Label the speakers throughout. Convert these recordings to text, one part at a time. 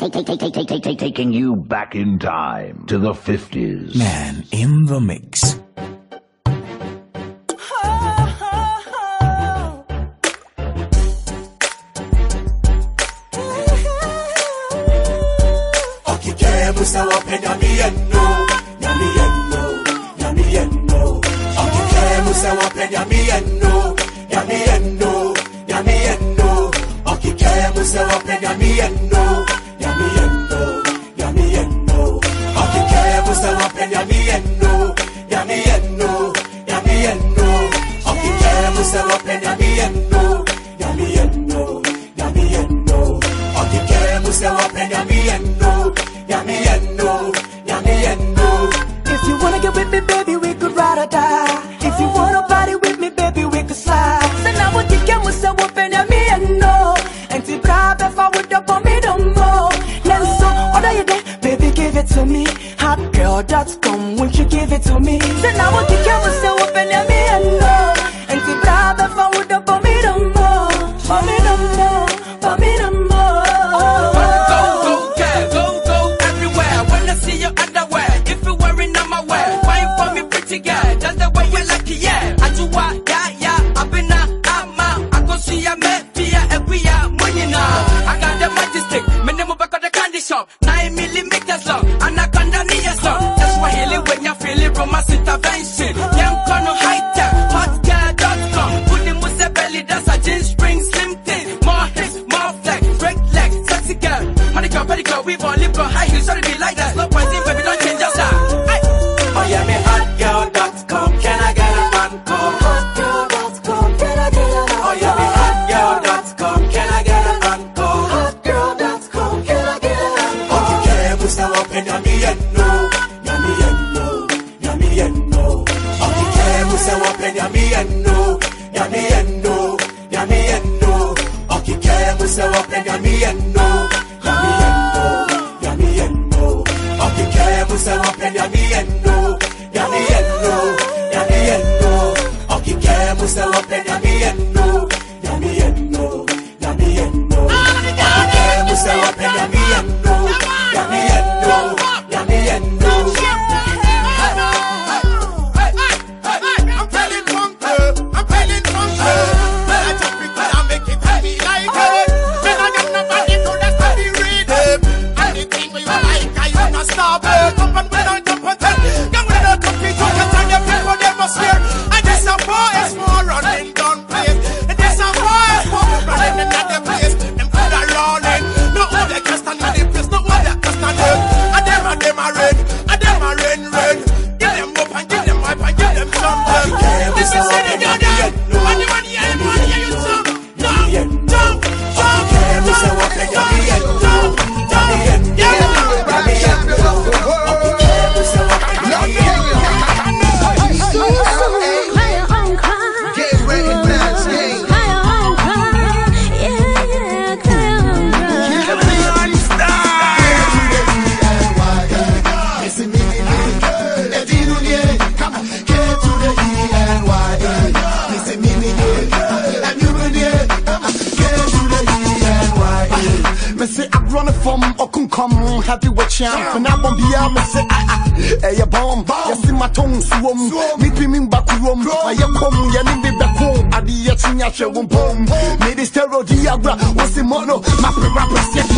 Speaker 1: Taking you back in time to the 50s.
Speaker 2: Man in the mix.
Speaker 3: czołą bom Made is terror diabra, łasy mono Mapy rappers jaki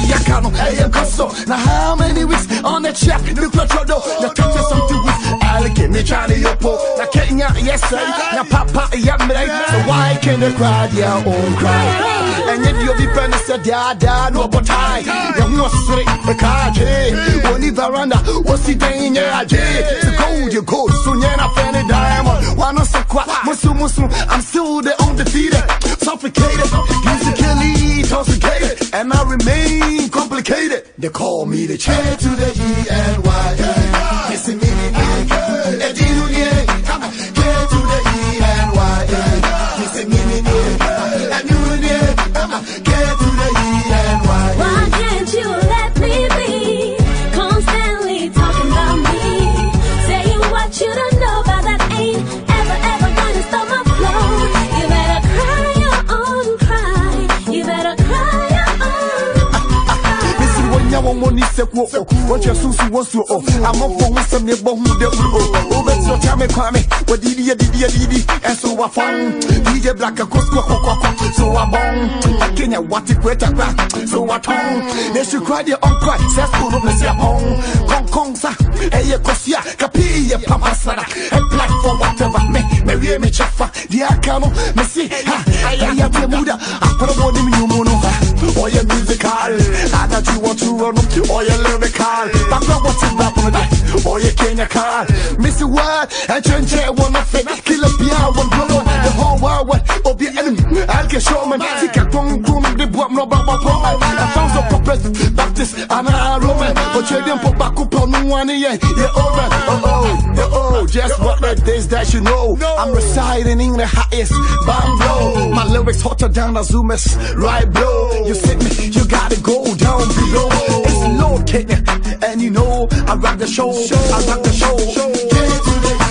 Speaker 3: I am koso Na how many weeks on the track, nukla czodo Na tęce są ty weeks, ale kiedy czany jopo Na Kenya jestem, na papa jamrej So why can the crowd ya own oh, cry And if you be friend is a da da no botai. Ya mno sri, kaje Oni veranda, wasi denie aje So go you go, so nie na fany diamond Wano se kwa, musu musu, I'm still the defeated, suffocated, musically intoxicated, and I remain complicated. They call me the chair to the E-N-Y-S. Sekuo o wɔn twɛ sunsun wɔn suo o amɔfo ho sɛm ne bɔ ho de wuro o o bɛ ti ɔkya mi kwan mi wɔ didi yɛ didi yɛ didi ɛso wa fɔn dj black akosko kɔkɔkɔ so wa bɔn akenya wati kweta kra so wa tɔn ne su kura deɛ ɔnkɔ sɛ sukuu no bɛ si apɔn kɔnkɔn sa. Ɛyɛ kɔsia kapi yɛ papa sara apply for whatever me. Me wie me kyɛfa deɛ aka no me si ha ɛyɛ abɛ 걸 멈추 All your lyrical 방금 버틴 바쁘는데 All your 개냐칼 Miss World 전체 원어택 Killer one blow The whole world what Of your enemy 알게 쇼만 시각 동궁 내 부합 너 my 봄 I found some purpose Baptist 아나 but 더 them 21 years. Yeah, oh, man. Oh, oh, yeah, oh. Just what the that you know. I'm residing in the highest bungalow. My lyrics hotter down the zoomers. Right, blow. You sit me, you gotta go down below. It's low, kidney. And you know, I rock the show. I rock the show. Get to the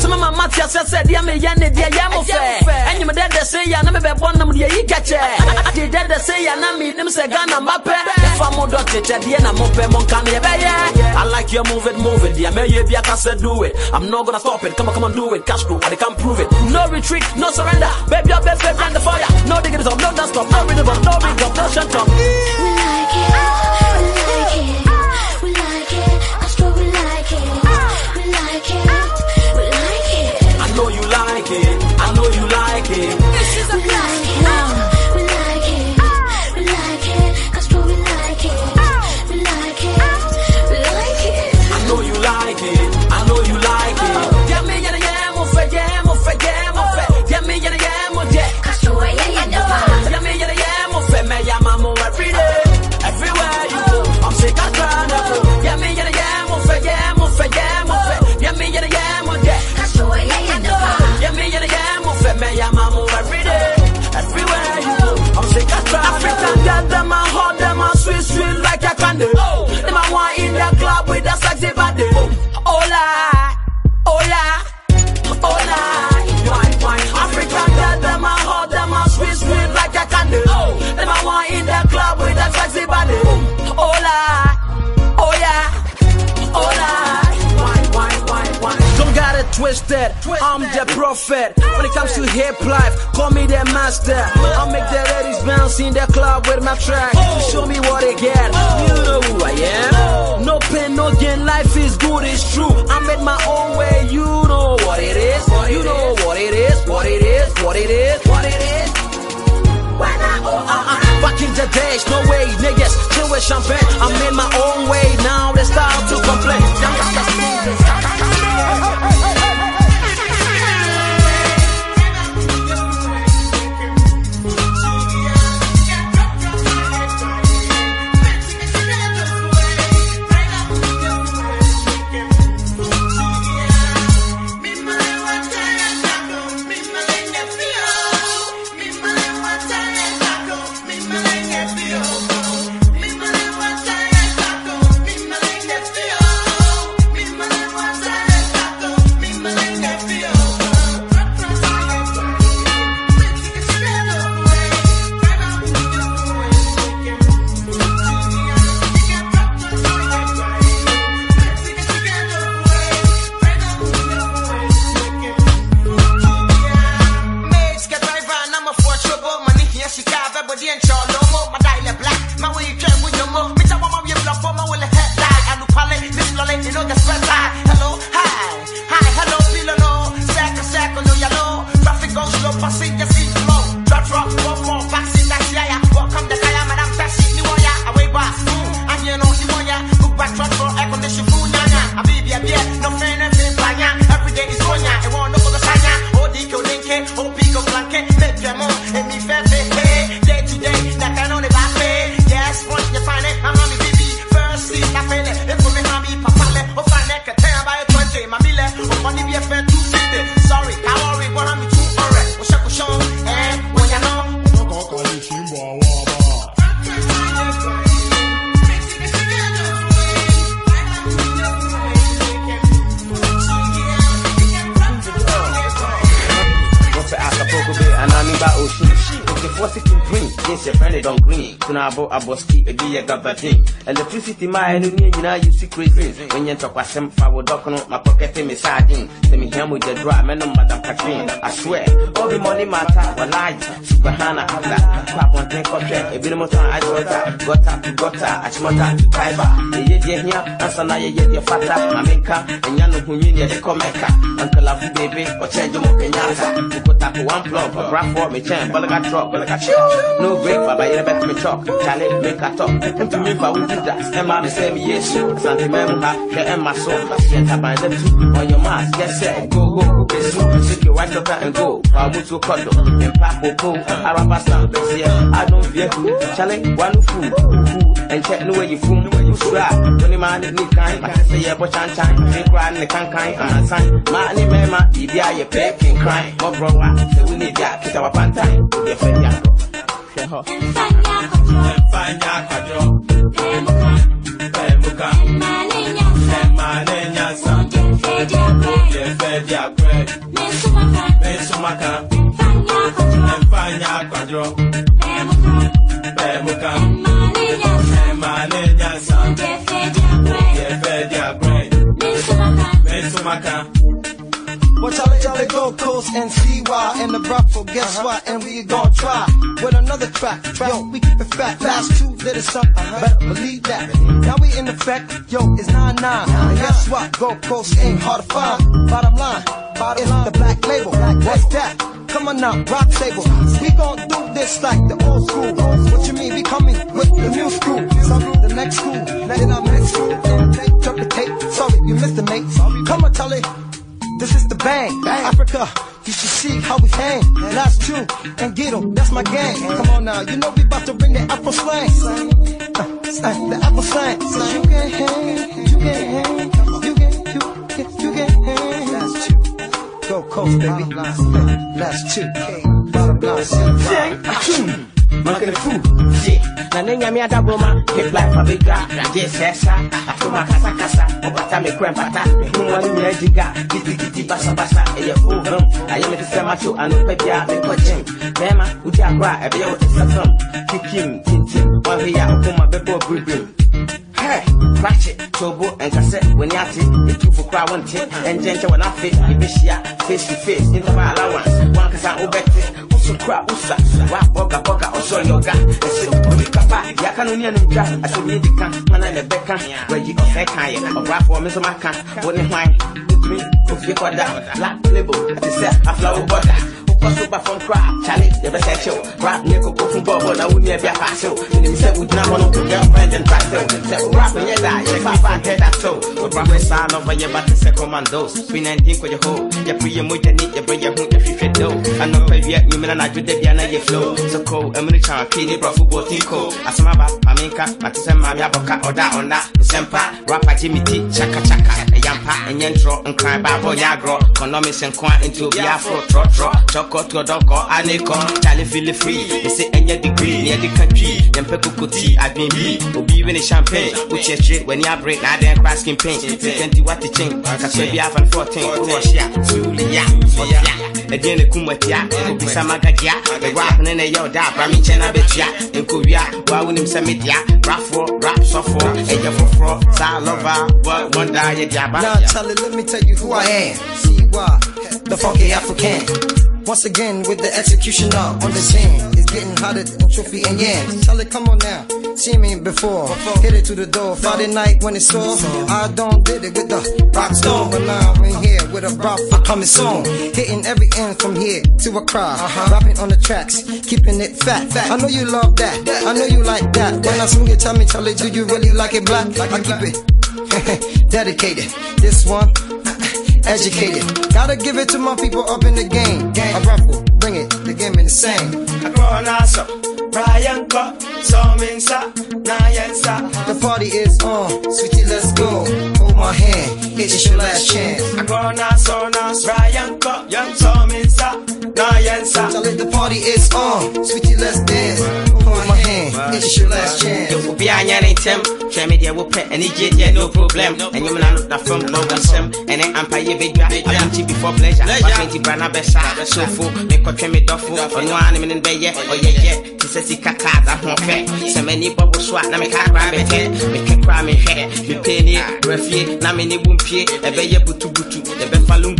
Speaker 4: Some of my Matthias said, Dear me, Yanni, dear Yamofe, and you may dad say, Yana, be born them, dear Yikache. I did that say, Yana, meet them, say, Ghana, more doctor, Diana, Mope, Moncani, I like your move it, move it, dear, may you be a can do it. I'm not gonna stop it, come on, come on, do it, cash crew, I can't prove it. No retreat, no surrender, baby, your best, and the fire. No digging up, no dance stop, no rhythm, no ring up, no shut up.
Speaker 5: We like it,
Speaker 4: you like it.
Speaker 5: We
Speaker 4: twisted. I'm the prophet. When it comes to hip life, call me the master. I'll make the ladies bounce in the club with my track. Show me what they get. You know who I am. No pain, no gain. Life is good, it's true. I made my own way. You know what it is. You know what it is. What it is. What it is. What it is. Uh-uh. Back in the days, no way, niggas, chill with champagne.
Speaker 6: 60 mile in you know
Speaker 7: you see crazy. When you talk about some foul dock on my pocket, me sardine. Send me here with the drum and no matter what I swear, all the money matter but life. Subhana Allah. Clap on ten copy, a bit more time I got that. Got up. To got that, Achmota to Kaiba. The here, and now your fata, Mamenka, and Yano Hunya, the Comeka. Uncle Afu baby, or. You put up one plug, a graph for me, I got drop, I got No break, but I bet me talk. Charlie, make a talk. And to me, if I would do that, and my say me, yes, Santi Memuha, the Emma so, get up by the two on your mask, yes, sir, go, go, go, go, so, take your white doctor and go. I will to cuddle, and pack, go, Arabasta, I don't fear. Who, Charlie, one food, food, and check the way you fool, you strap, when the man is need kind, I say, yeah, but chan chan, they cry, and they can't kind, and sign, my name, Emma, if you are your peking crying, my brother, so we need that, kiss our pantine, your friend, yeah.
Speaker 8: Fanya kwadro, pemuka, emane nyasa, yefe dia kwe, mesumaka, emfanya kwadro, pemuka,
Speaker 9: Well, Charlie, Charlie, go coast and see why. And the brothel, guess uh-huh. what? And we gon' try with another track. Yo, we keep it fat. Two did it something. Uh-huh. Better believe that. Now we in effect. Yo, it's 9-9. And guess what? Go coast ain't hard to find. Bottom line, Bottom it's line. the black label. What's that? Come on now, rock table. We gon' do this like the old school. What you mean? We coming with the new school. Some the next school. Then our next school. And they took the tape. Sorry, you missed the mate. Come on, Charlie. This is the bang. bang. Africa, you should see how we hang. Last two and get 'em, that's my gang. Come on now, you know we about to bring the Afro slang. Uh, slang, the Afro slang. So you can hang, you can hang, you can, you can, you can hang. Last two. Go coast, baby. Last two. Bottom line,
Speaker 7: Monkey fool, shit. Na nenya mi adaboma, hip life a big guy. Je sesa, afuma kasa kasa. Obata me kwen pata, me huwa ni mre jiga. Giti giti basa basa, eye fo hum. Aye me tise macho, anu pebia, me kwa jing. Bema, uti agwa, ebe yo te sakam. Kikim, tintim, wahi ya ukuma bebo bribrim. Hey, crash it, turbo and cassette when you're it, two for crowd one tip, and gentle when I fit, you be face to face, in the allowance, one cause I obey it, also crowd, usa, wa boga boga, also yoga, and sit, only kapa, yakanunia nuja, I should need the can, man and the becca, where you can say kaya, or rap for Mr. Macan, when you wine, me, if you got down, black label, at the set, a Kɔso ba fɔm kora Charlie yɛbɛsɛ kyew rap ne koko fun bɔbɔ na wonia bi apahyew menim sɛ wogyina hɔ no to girlfriend and pastel sɛ rap nyɛ da yɛfa fa ntɛ da so wobra hɔ saa nɔfa yɛba te sɛ commandos fi 19 kɔyɛ ho yɛpere yɛ mogya ni yɛbrɛ yɛ ho yɛhwehwɛ do anɔpa wia nwumena na adwo da bia na yɛ flow. So ko ɛmene kyan pii ne brɔfo bɔtin ko asɛm aba mamenka mate sɛ maame abɔka ɔda ɔna nsɛmpa rapa me ti kyakakyaka ɛyampa ɛnyɛ ntorɔ nkran baabɔ nyɛ agorɔ kɔnɔme sɛ nkoa nti obiaa foro trɔtrɔ chɔkɔ to dɔnkɔ anekɔ kyale fili free ɛsɛ ɛnyɛ degree ne yɛde ka twi yɛmpɛ kokoti adwen bi obi we ne champagne wokyerɛkyerɛ w'ani abere na adɛn kora skin pain twenty wate kyen kasɛ bi afa no 14 wowɔ hye a suuliya ɔtia ɛdeɛ ne kum atia obisa magagia ɛrap ne ne yɛ ɔda abra me nkyɛn na bɛtua nkowia woa wonim sɛ medea rafoɔ rap sɔfoɔ ɛyɛ foforɔ saa lɔva wɔda yɛde aba
Speaker 9: Now, Charlie, let me tell you who I am. See why? The funky African. Once again with the executioner on the scene. It's getting hotter than trophy and yams. Charlie, come on now. See me before. Hit it to the door. Friday night when it's sore. I don't did it with the rock stone. But now I'm in here with a rock for coming soon. Hitting every end from here to a crowd. Uh-huh. Rapping on the tracks. Keeping it fat. I know you love that. I know you like that. When I swing it, tell me, Charlie, do you really like it black? I keep it dedicated. This one, educated. Gotta give it to my people up in the game. A raffle, bring it, the game in the same.
Speaker 8: Akona so, Brian ko, so minsa, na yensa.
Speaker 9: The party is on, sweetie, let's go. Hold my hand, it's your last chance.
Speaker 8: Akona so na, Brian ko, young so minsa, na yensa.
Speaker 9: Tell it the party is on, sweetie, let's dance. Hold my hand. It's your last chance.
Speaker 7: Yo, be a yan tem. Try me whoop and it get yeah, no problem. And you man not from low and some. And then I'm pay you big guy. I am cheap before pleasure. But 20 brand a besa. So full, make a trim me one oh, minute in bed, yeah. Oh, yeah, yeah. To say, see, kata, that won't fair. So swat, na me can't grab it. Me can cry me hair. Me penny, refie, na me ne bumpie. Ebe ye butu butu. Ebe fa lungu um,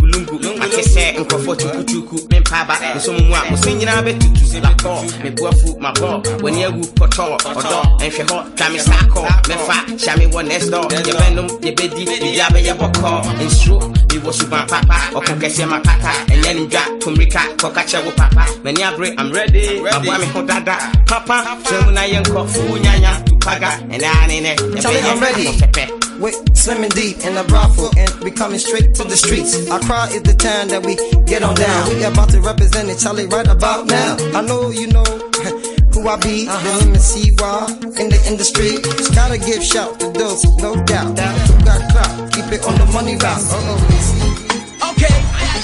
Speaker 7: lungu. Ake se, nkofo chuku chuku. Me mpaba, eh, nso mu mwa. Musi nyina be tutu. La call, me buafu, my ball. When you wu koto, odo, nhwe ho, twa me sako. Me fa, sha me one next door. Ye benum, ye bedi, ye jabe ye boko. Nstro, me wo suban papa. Oko kese ma papa. Enye ninja, tumrika, koka che wo papa. Many abre, I'm ready. Mabwa me ho dada. Papa, twemu na yenko, fu nyanya, tupaga. Ene anene,
Speaker 9: Tell me I'm ready. Wait, deep in the brothel and we coming straight to the streets. Accra is the town that we get on down. We about to represent it, Charlie, right about now. I know you know who I be, the name is CY in the industry. Just gotta give shout to those, no doubt. Who got clout, keep it on the money route. Uh-oh.
Speaker 10: Okay,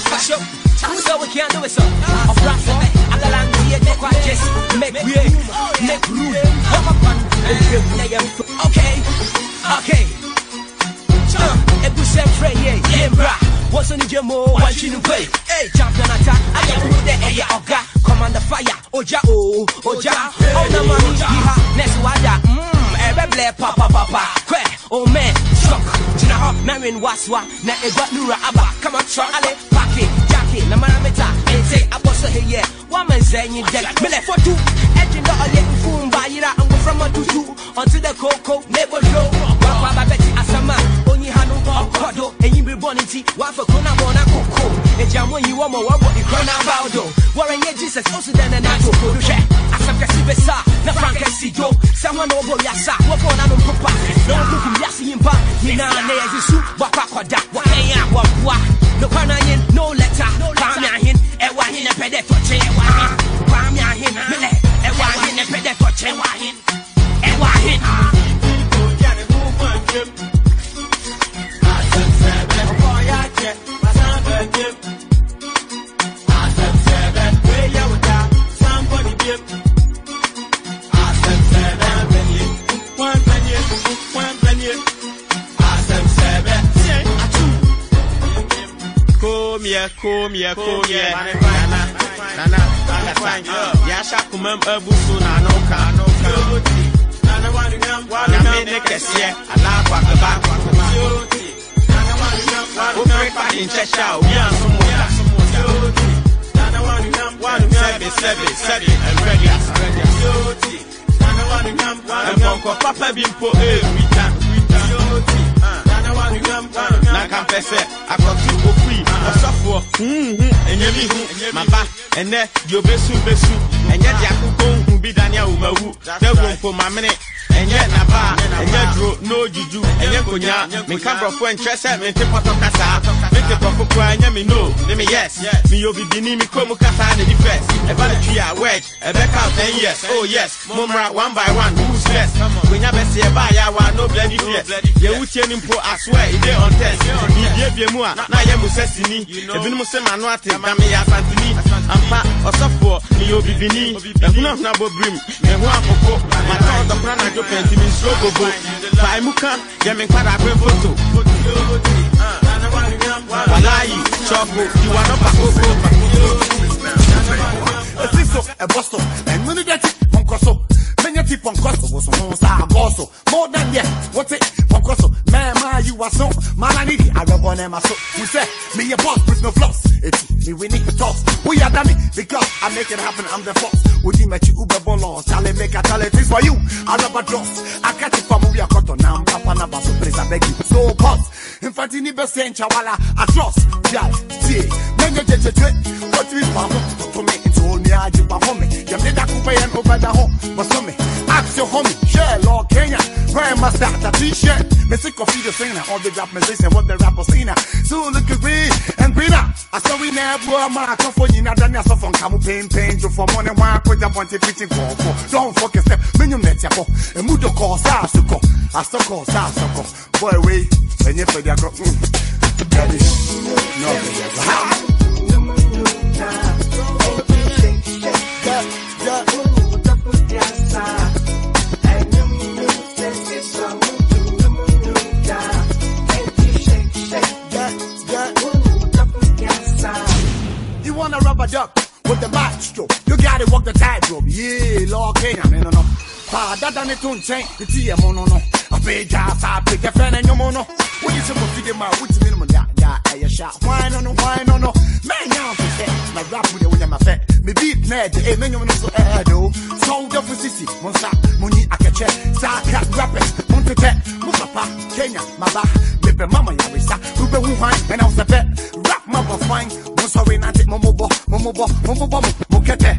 Speaker 10: hush up. So we can't do it, so. Of rap, I got land here, make what just make way, make room. Come up on, okay, okay. Uh, Ebu Sempre, yeah, yeah, bra. What's on the jamo? What you play? Hey, champion attack. I am with the eh, air. Commander fire. Oja. Oh, the money, yiha. Next wada. Mmm, ebe eh, ble, papa, papa. Kwe, oh shock. Tina hop, Marin waswa. Na eba nura aba. Come on, truck, ale, paki, jackie. Na marameta, ente, abosa hey, yeah. Woman zenyi deck. Mele for two. Edging the ole, fumba, yira, and go from a tutu. Onto the coco, neighbor show. Wakwa, babeti, asama. Onyi hanu, okodo. Enyi be born inti. Wafa, kona, bona, koko. Ejamu, you wama, wabo, ikona, baudo. Warren, yeah, Jesus, also then and I go for the check. Asam kasi besa, na kasi do. Someone over yasa, wako na num papa. No kukum yasi impa. Yina ne yajisu, waka koda. Wakaya, wakwa. No kana no letter. Kwame ahin, ewa hin, e pede toche, ewa hin. Kwame ahin, mele, ewa hin, e pede toche, ewa hin. Ewa hin.
Speaker 11: Come here, come kumya kumya kumya nana nana ne kesiye ala kwa ya sumo ya bimpo e wita. Mpo ɛwita na nka mpɛ sɛ akɔto ofiri ɔsɔfoɔ huhu ɛnyɛ mi hu maba ɛnɛ deɛ obesu besu ɛnyɛ de akokɔ nhu bi dane a womawu dawuro mpo mamene ɛnyɛ naba ɛnyɛ duro na ojuju ɛnyɛ nkonya menka borɔfo nkyerɛ sɛ mente pɔtɔ kasaa mente pɔfo koraa ɛnyɛ me no ne me yes. Meyɛ obibini me kurom kasaa ne di first ɛba ne twi a wed ɛbɛka wo 10 years oh yes. Mommra one by one who's next? Konya bɛse ɛbaa yɛawa no bloody fear yɛwo tie ni mpo aswear ide on test. Biribiebie mu a na yɛ mu sɛ sini. Ebinom se ma no ate na meyɛ asanteni ampa ɔsɔfoɔ meyɛ obibini ɛhunahuna bɔbirim meho akoko matɔn dɔkora nadwo pɛnti mensuro bobo fae mu ka yɛ me nkwada akwe foto walayi chɔko diwa nɔpa koko
Speaker 3: Esi so, e bosto, and when you get it, ponkoso. Menya ti sa goso. More than yeah, what's it? Ponkoso, man, man, you are so. Man, I need it, I rub on them, so. We say, me a boss with no floss. It's me, we need to toss. We are dummy, because I make it happen, I'm the boss. You make you uber bolons? Charlie make a it is for you. I rubber dross. I catch it from we are cotton now. Papa naba, so beg you. So pause. In fact, in the best sense, wala, I trust. Yeah, see, menya jeje What we want to me, it's all me, I do for me. You made that coupe and over the home, some me. Ask your homie, share Lord Kenya. Grandmaster, that t-shirt. Me sick of the singer, all the rap musician, what the rapper singer. So look at me and Greener. I saw we man, I come for you, now, Daniel, so from Camu Pain, Pain, you for money, one, put your point, preaching for, for. Don't fucking step, menu met ya, and mudo call, sa, so go. I still call, sa, so go. Boy, wait, when you put your go, Daddy, no, wanna rub a duck with the maestro. You gotta walk the tightrope. Yeah, Lord King, I'm in on. Pa, that chain. The A big ass, I pick a fan and your mono. What is your figure, my? What's minimum? Yeah da da ɛyɛ sha. Wine no no wine no no. Man nya on fɛ na rap de wonya ma fɛ. Me beat na ɛde e me nyɔmo no so ɛɛ do. So the sisi mo nsa mo ni akɛkyɛ. Saa ka rappers mo ntɛtɛ mo papa Kenya maba mepɛ mama yaresa. Wobɛ hu hwan ɛna wo sɛ pɛ. Rap ma bɔ fine. Mo sɔre nante mo mo bɔ mo mo bɔ mo mo bɔ mo mo kɛtɛ.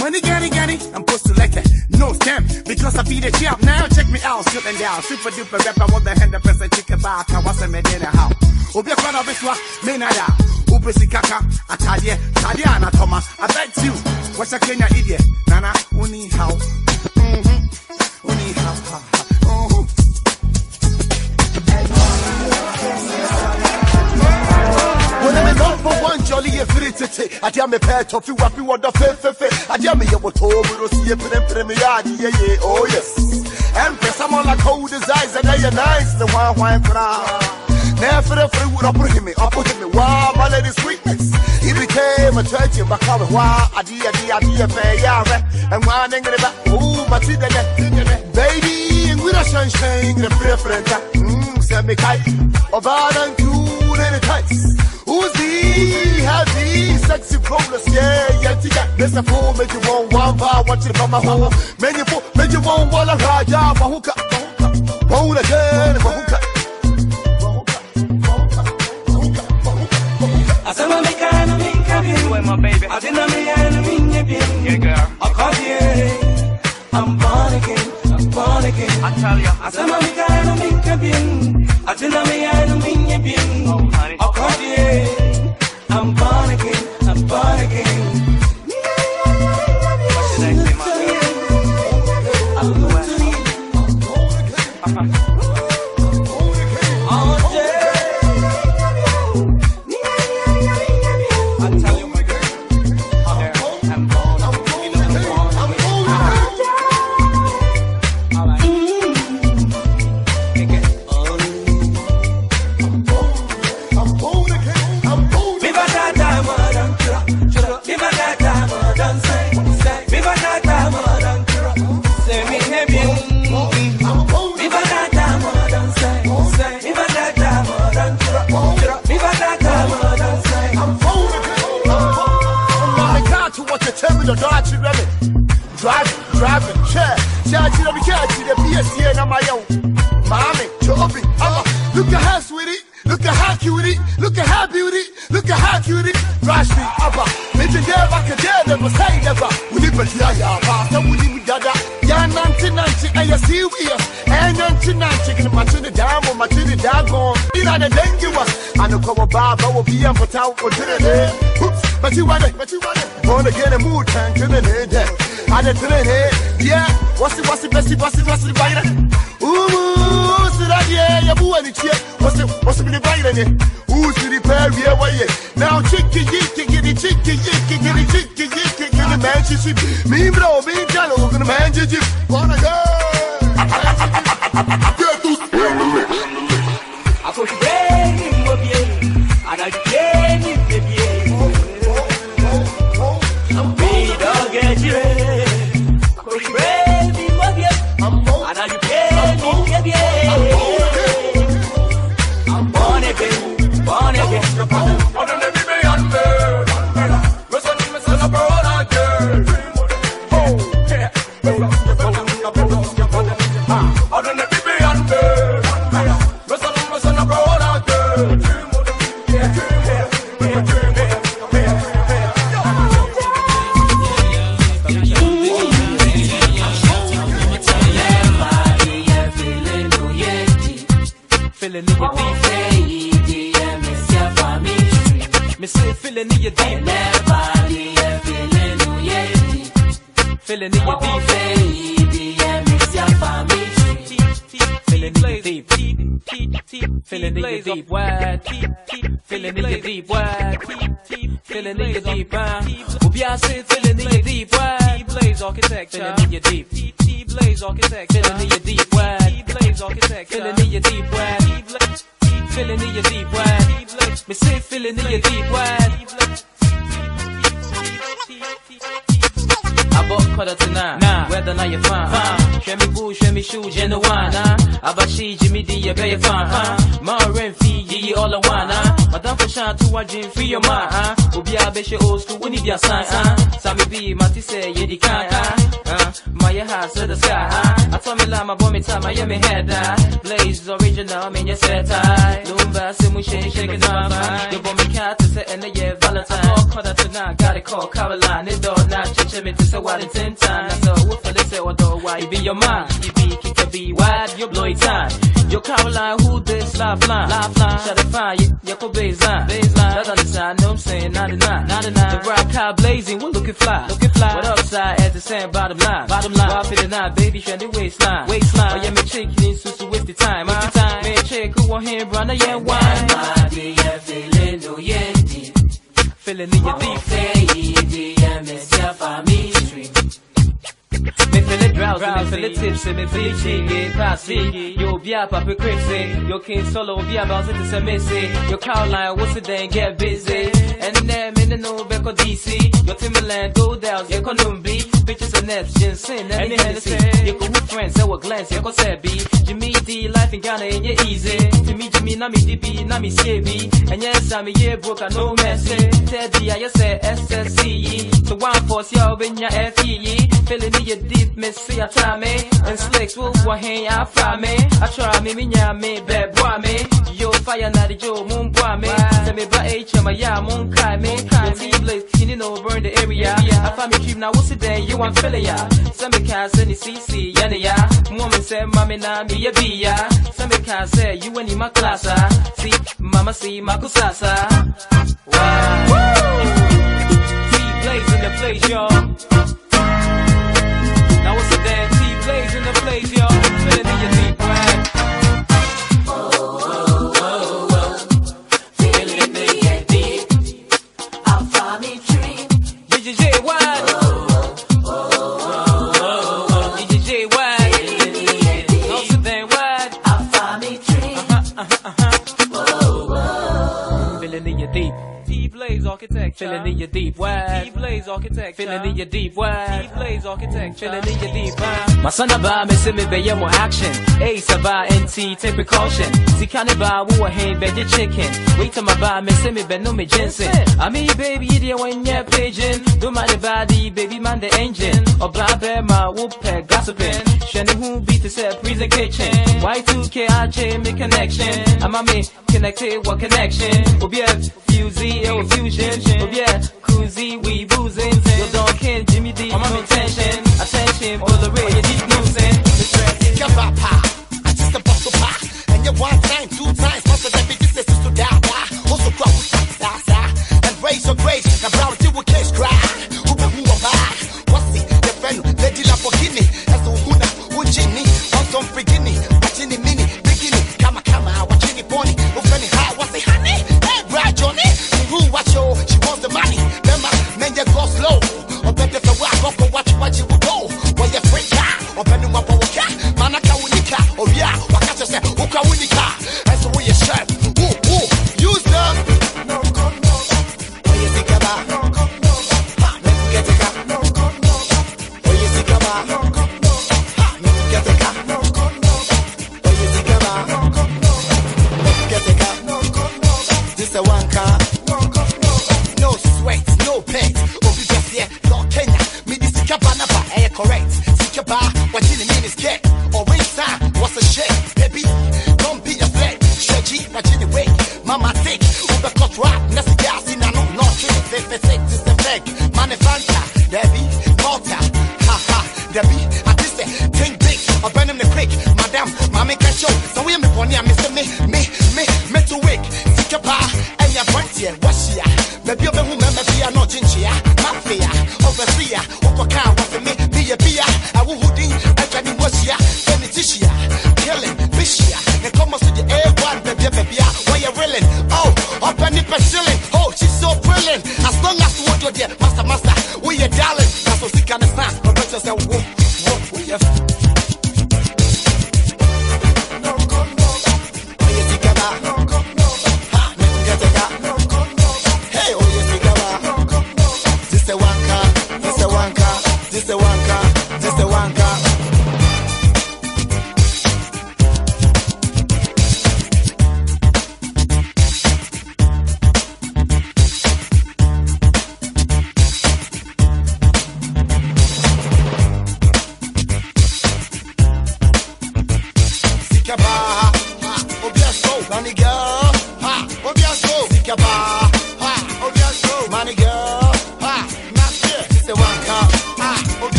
Speaker 3: Money gani gani I'm post selected. No stem because I be the champ. Now check me out, slipping down. Super duper rapper with the hand up as a chicken bar. Can what's a medina how? Obi a crowd of this one, me nada. Upesi kaka, atadie, tadie anatoma. I bet you, what's a Kenya idiot? Nana, uni how? Mm-hmm. Uni how? ha, ha. When I'm in love for one jolly it is I dear me pet of you happy what the fe fe fe I dear me what we see a prim prim yeah yeah oh yes Empress I'm on like cold as ice and they are nice the one wine crown Never the free would up him up him wow my lady sweetness? He became a church in Bakawa wow I dear dear dear fair yeah and one in the back oh my tina baby and with a sunshine the preference mm send me kite. About and cool in the tights Who's the heavy, sexy rollers? Yeah, yeah, yeah. A fool, make you want one bar, watch it from my home. Man, you fool, make you want one her, yeah, Mahuka, Mahuka, Mahuka, Mahuka.
Speaker 5: Mika bien. Atina mia na minya bien. Akadie. I caught you. I'm born again. I'm born again. I tell ya. Asema mika na mika bien. Atina mia na minya bien. Akadie.
Speaker 3: The dengue was. I know come about, but will be up for town for dinner. Eh? Oops, but you want it, but you want it. Born again, a mood in the head. Eh? I did to head. Yeah, what's it, what's it, it, what's it, what's it, what's it, eh? Ooh, so that yeah, yeah, boo, and it's yeah. What's it, what's it, right it? Ooh, so the pair, yeah, why, yeah. Now, chicken, yicky, get it, chicken, yicky, get it, chicken, yicky, get it, man, she, me, bro, me, Jello, gonna man, you, wanna go.
Speaker 5: I
Speaker 12: Abashi, Jimmy D, you better fine. Ma ye all one. Huh? Madame for to your. Huh? Obi school, we need your sign. Huh? Sammy B, Mati say, ye di. Huh? Huh? My heart to the sky. Huh? I told me time, I am me head. Huh? Blaze original, set high. Lumba. Your bomb me to say, and year Valentine. Tonight, got it called Caroline. It don't not me to say what in ten times. So, what do why be your man? You be, kick be wide, you blow time. Yo, Caroline, who this lifeline? Lifeline, shut you, you go baseline. Baseline, that's on the side, no, I'm saying 99. 99. The rock car blazing, we're looking fly. Looking fly. What upside at the same bottom line? Bottom line. Why fit nine, baby, shut the waistline. Waistline. Oh, yeah, me chick, you need to waste the time. Waste the time. Man, check who want him, run, yeah, wine.
Speaker 13: Body, yeah, feeling, no, yeah, deep.
Speaker 12: Feeling in your deep.
Speaker 13: Yeah, miss your family street.
Speaker 12: Me feel it drowsy, me feel it tipsy, me feel it cheeky, pass me. Yo, bia papa crazy. Yo, King Solo, bia bounce it to missy. Yo, Caroline, what's the day, get busy. And then, in the no back of DC. Yo, Timberland, go down, yo, Konumbi. Bitches and Nets, Jensen, and the Hennessy. Yo, go with friends, yo, a glance, yo, go Sebi. Jimmy D, life in Ghana, and you easy. Me, Jimmy, na me DB, na me CB. And yes, I'm a year broke, I know messy. Teddy, I just say SSC. So one force, yo, when your FE. Feeling in your deep, miss, I try me. And slicks, will what hang, I fry me. I try me, me, nya me, bad boy me. Yo, fire, not Joe, moon boy me. Send me by H, my ya, moon cry me. Your blaze, you know, burn the area. I find me keep now, what's it then? You want ya. Send me cast any CC, yana ya. Woman said, mommy, na me, ya be ya. Send me cast say, you ain't in my class, ah. See, mama, see, my kusasa. Wow. T-Blaze in the place, y'all. Now what's the damn T-Blaze in the blaze, y'all? Feeling in your deep breath.
Speaker 13: Feeling
Speaker 12: T-Blaze architect. Feeling in your deep. Wide. T-Blaze architect. Feeling in your deep. Wide. T-Blaze architect. Feeling in your deep. Wide. My son me see me be more action. Ace about NT take precaution. See can about who a hand bed your chicken. Wait till my bar me be no me Jensen. I mean baby idiot when you're paging. Do my body baby man the engine. Or blah blah my whoop peg gossiping. Shani who beat the set prison kitchen. Y2K RJ me connection. I'm a me connected what connection. Obi a fusey ill fusion. Obi a cruisy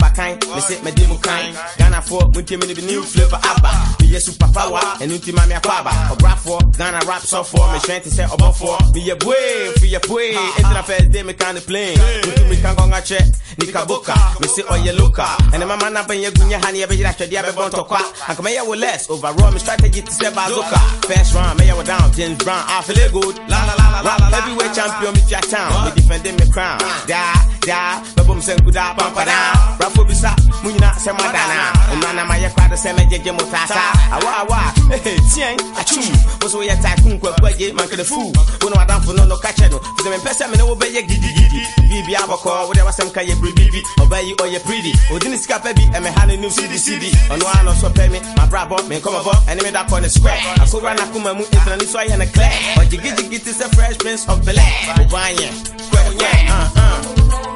Speaker 3: bakan me se me demo kan Ghana for when
Speaker 14: wuntie me the new flavor aba me
Speaker 8: yesu papa wa enu ti ma me akwaba obra for Ghana rap so for. Me strength say obo for. Me a boy fi ye boy. It's the first day me kan the plane wuntie me kan gonga che nikaboka me se oye oh, loka. And my man aban ye gunya hani ye be jira twede be bon tokwa And
Speaker 7: come here with less. Overall me strategy to step azoka first round me ye wo down. James Brown I feel good. La la. Rap heavyweight champion, me your town. we defending my crown. Da, da, babo mse nkuda pampada. Rafo bisa, munyina se madana. Umana maya kwado se mejeje mutasa. Awa awa, eh, tien, achum. Oso ye tycoon kwe kwe man kede fu. Wono adam fu no no kache no. Fuse me pese me no obeye gidi gidi. Bibi aboko, wode wasem ka ye bribi. Obeyi oye pretty. Odini sika pebi, eme hane new CD CD. Ono ano so pe me, my brabo, me come abo, enemy da kone square. Akura na kuma mu, it's na niso aye na clear. Ojigijigi ti se fresh. Fresh Prince of Bel Air. Obanye, Kwe, uh, uh.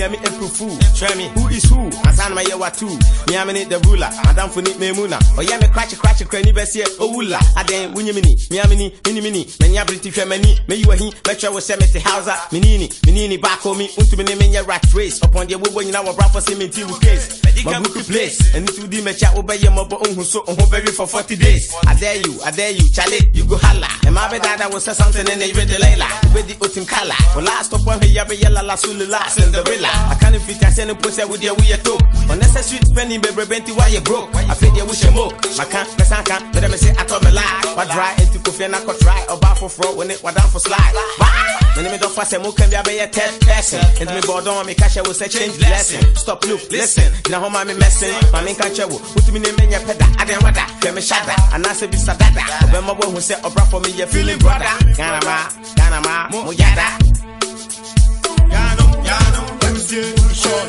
Speaker 7: nyame efufu hwɛ me who is who? Ansa na mayɛ watu meame ne the ruler, ne memuna ɔyɛ me krakye krakye kra ni bɛseɛ ɔwula mini. Wonyemini meameni menimini manya bere ti hwɛ m'ani meyi wahi mɛtwerɛ wo sɛ mete hausa menini menini baako mi wontumi ne menyɛ rat race. Upon ɔpɔndeɛ wobɔ nyina wɔ brafo sɛ menti wo case mabuku place And ɛno nti wodi mɛkyi a wobɛyɛ mmɔbɔ ohu so ho bɛwe for 40 days I dare you, I dare you, Charlie, you go holla. And my bed that was something And in the ready layla. the otin kala. Well, last up on here, yabe yella la sulula, Cinderella. I can't fit I send a pussy with your weird talk. Unnecessary spending, baby, benti why you broke. I feel you wish you moke. My can't, my son can't, let me say, I told me lie. What dry eh, into coffee and I could try, or bar for fraud when it was down for slide. Why? When me don't fast, mo can be a third person. And me board on me cash, I will say change lesson. Stop, look, listen. Now, how mommy messing? My main catch, put me in me, peda. I didn't want that. Femi shada, and I say, be sadada. Obama boy who say, Obra for me, you feeling brother. Ganama, Ganama, Muyada.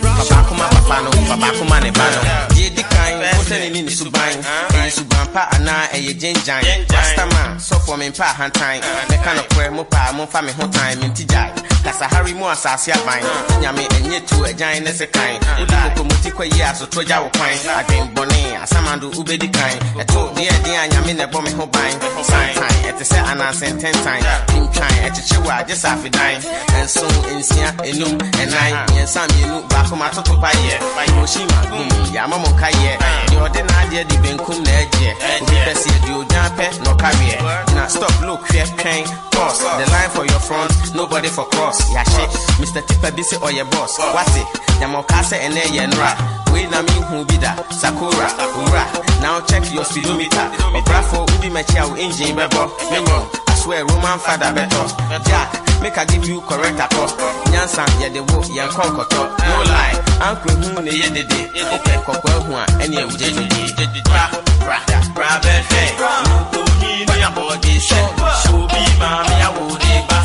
Speaker 7: Papa kuma papa no, papa kuma ne ba no. Ye di kan, ni ni suban. E suban pa ana e ye jenjan. Rastaman, so for me pa hantan. Me kan no kwe mo pa mo fa me ho tan me ti jai. Kasa hari mu asase aban. Nyame tu ne se kan. Udi mo ko muti kwa yi aso toja wo kwan. Adwen bone, asamando kan. Eto de de anyame ne bo me ho ban. Santan, ete se ananse tentan. Tim twan, echeche wa je safidan. Enso ensia enum enan. Yensa mienu baako ma toto pa ye. Moshi ma gumi, ya mamo ka ye. Di ode na ade di benkum na eje. Obi pe no carry. Na stop look hwe twen. Cross the line for your front, nobody for cross. Shit, Mr. Tipper bi se oye boss. Wate, nyama ka se ene ye nra. We na mi hu bi da. Sakura, ura. Now check your speedometer. Obrafo, udi mechi a wo engine. Menyo, I swear Roman father better. Jack, make I give you correct across. Nyansa, the wo, yan konkoto. No lie, uncle who ne ye de de. Ope, kokwa hu a, any of jeju. Bra, bra, bra, befe. Nuto ni ni abodi she. Shobi mami ya wo de ba.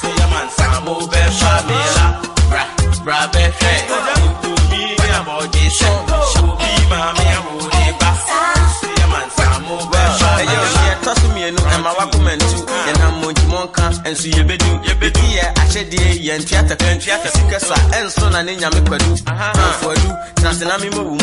Speaker 7: See a man samo befa mela. Bra, bra, befe. Nuto ni ni abodi she. Shobi mami ya wo de ba. See a man samo befa mela. Ẹyẹ ẹtọ́ sí mienu ẹ̀ma wá kó mẹ́ntu. Yẹn na mọ̀ntì mọ̀nká ẹ̀nso yẹ bẹ́du. Eti yẹ ahyẹ́deẹ yẹ ntua tẹ̀kẹ́. So a ne nyame kwadu. Nfo adu tenase na mu.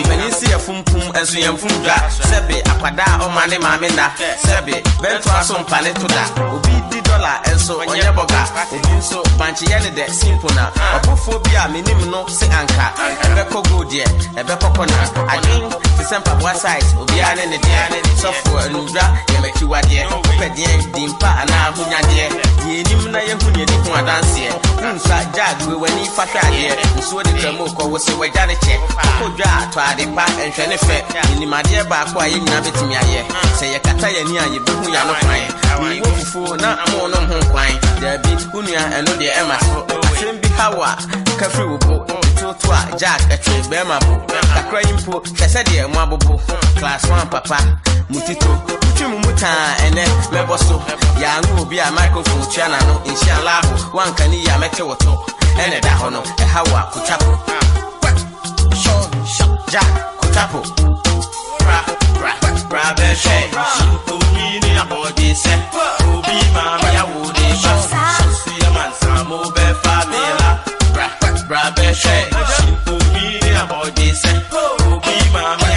Speaker 7: Mpanyin si yẹ fumpum ẹ̀nso yẹn fum dwa. Sẹ́bi akwadaa ọma ne maame nda. Sẹ́bi bẹ́ntò aso mpa ne to da. Obi di dọ́là ẹ̀nso ọ̀nyẹ́ bọ̀gà. Obi nso bankye yẹ ne dẹ simple na. Ọ̀bọ̀fọ̀ bi a menim no se anka. Ẹbɛkɔ gold deɛ ɛbɛkɔ kɔna. Adwen te sɛ mpaboa size obiara ne ne deɛ. Sɔfo anudwa yɛmɛkyiwadeɛ. Wopɛ deɛ di mpa anaa ahonyadeɛ. Deɛ enim na yɛhu ne yɛdi ho adanseɛ. Wonsa gyaag we w'ani fa hwɛ adeɛ. Nsuo de twa mu kɔ wo se wagya ne kyɛ. Kɔ dwa a tɔ ade pa nhwɛ ne fɛ. Enimadeɛ baako a yɛn nyinaa bɛtumi ayɛ. Sɛ yɛkata yɛn ani a yɛbɛhu yɛn ano kwan. Miwo fufuo na mo no ho kwan. Daabi wo nua ɛno deɛ ɛma so. Asɛm bi ha wɔ a kafiri wo bo. Toto a jack ɛtwe bɛrima bo. Kakra yi mpo hwɛ sɛdeɛ mo abobo. Class one papa mutito. Wotwi mu mu taa ɛnɛ mɛbɔ so. Yɛano obi a microphone tua n'ano. Nhyia laabo wanka ne yi a mɛte to. Ɛna ɛda hɔ no ɛha wɔ akotwapo. Jack kotwapo. Bra bra bra bɛhwɛ. Omi ni abɔde sɛ. Obi maame awo de ba. Sosi amansa mo bɛfa la. Bra bra bɛhwɛ. Omi ni abɔde sɛ. Obi maame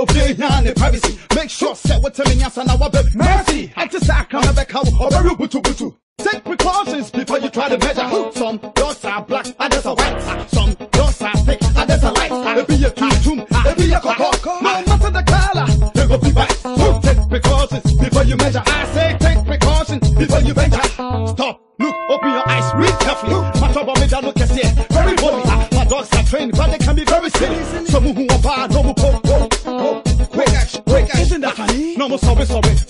Speaker 15: of fear and privacy, make sure tell me yes and our baby. Mercy, I just I come back how or very butu butu. Take precautions before you try to measure. Some dogs are black, others are white. Some dogs are thick, others are light. It be a tum it be a coco. No matter the color, they go be white. Take precautions before you measure. I say take precautions before you venture. Stop, look, open your eyes, read carefully. My trouble me down, look here, very boldly. My dogs are trained, but they can be very silly. Funny? No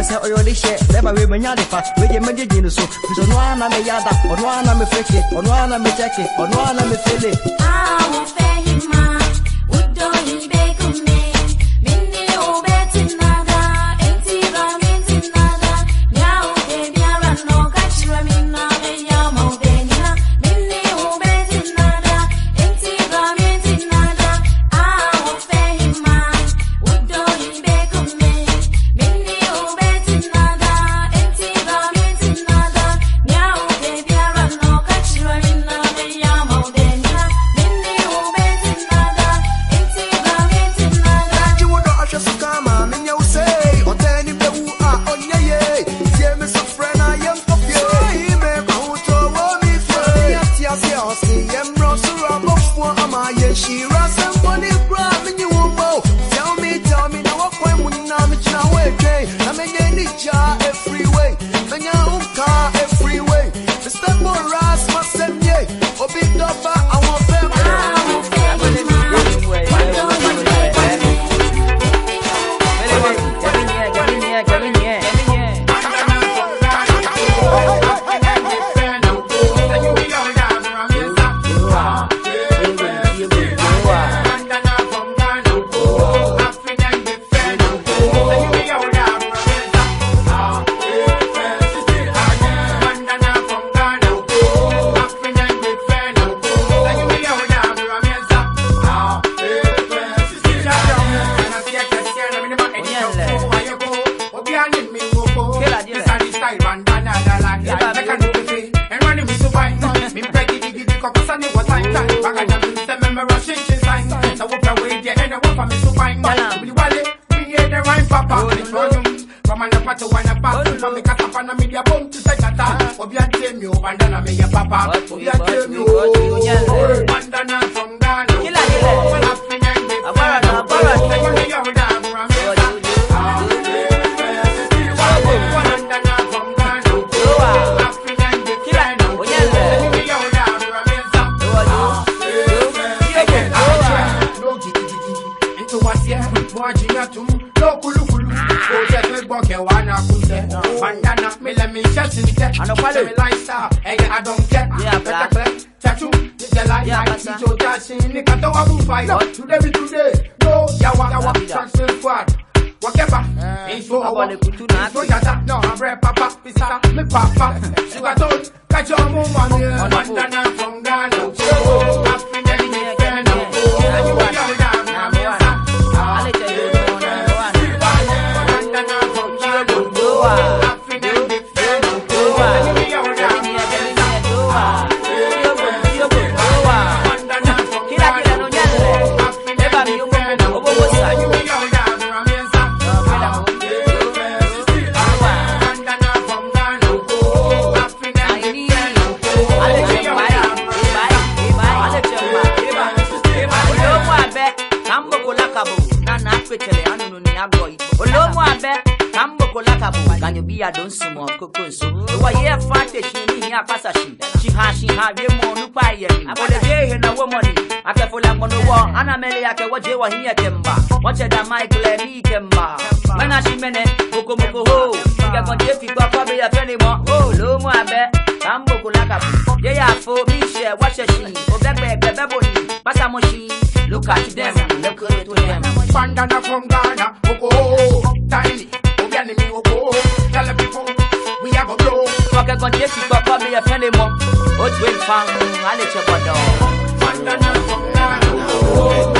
Speaker 16: I say, oyo de shit never we
Speaker 10: menya de fa we get menje jinu so so no ana me yada ono ana me fake ono ana
Speaker 17: me check ono ana me
Speaker 18: feel it wo je wa hi ye kemba. Wache da Michael ni kemba. Mana shi mene moko moko ho. Ika kon je fi kwa kwa be ya fele mo. Olomu abẹ kamboko lakabo. Ye ya fo mi she wache shi. Obegbe gbebe boni. Pasa mo shi. Look at them. Look at them.
Speaker 17: Bandana from Ghana, Oko, tiny, Obiani me Oko, tell the people we have a blow.
Speaker 18: Fọkẹ́ kan jẹ́ ti gbọ́kọ́ mi yẹ fẹ́lẹ̀ mọ́. Ó ju ìfà ń alẹ́ ṣe gbọ́dọ̀.
Speaker 17: Bandana from Ghana, Oko,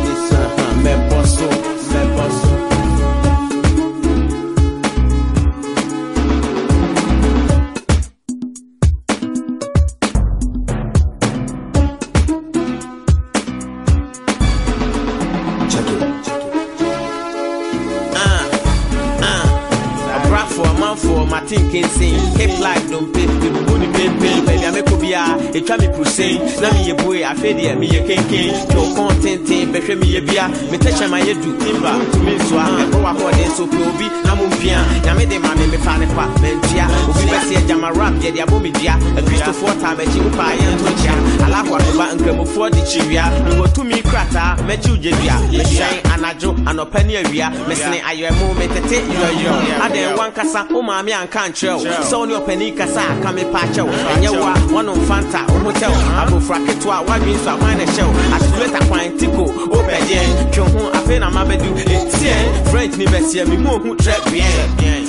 Speaker 7: biaa ɛtwa me pusen na meyɛ bue afei deɛ meyɛ kenken twɛwkɔn tenten bɛhwɛ meyɛ bia metɛkyɛ ma yɛ du timba ntumi nsoa ɛbɔ wahɔden so pɛ obi na mompia nyame de ma me mefa ne kwa mantua obi bɛsɛ agyama rap yɛde abɔ me dua akristofoɔ taa m'akyi wopaa yɛnto nkyia alafo atoba nkramofoɔ de kyiriwia mewɔ tumi krataa mɛgye wo gye dua mehyɛn anadwo anɔpa ne awia mesene ayɔɛmo metete yɔyɔ adɛn wankasa wo maame anka nkyerɛ wo sɛ wo ne ɔpani kasa a ka mepa kyɛ wo ɛnyɛ wo a wɔnom fanta wo ho tɛ wo abofra ketewa woadwen so a hwan ne hyɛ wo asesueta kwan tiko wopɛdeɛn twe ho afei na mabɛdu ɛtiɛn french ne bɛseɛ me mu ohu trɛ bien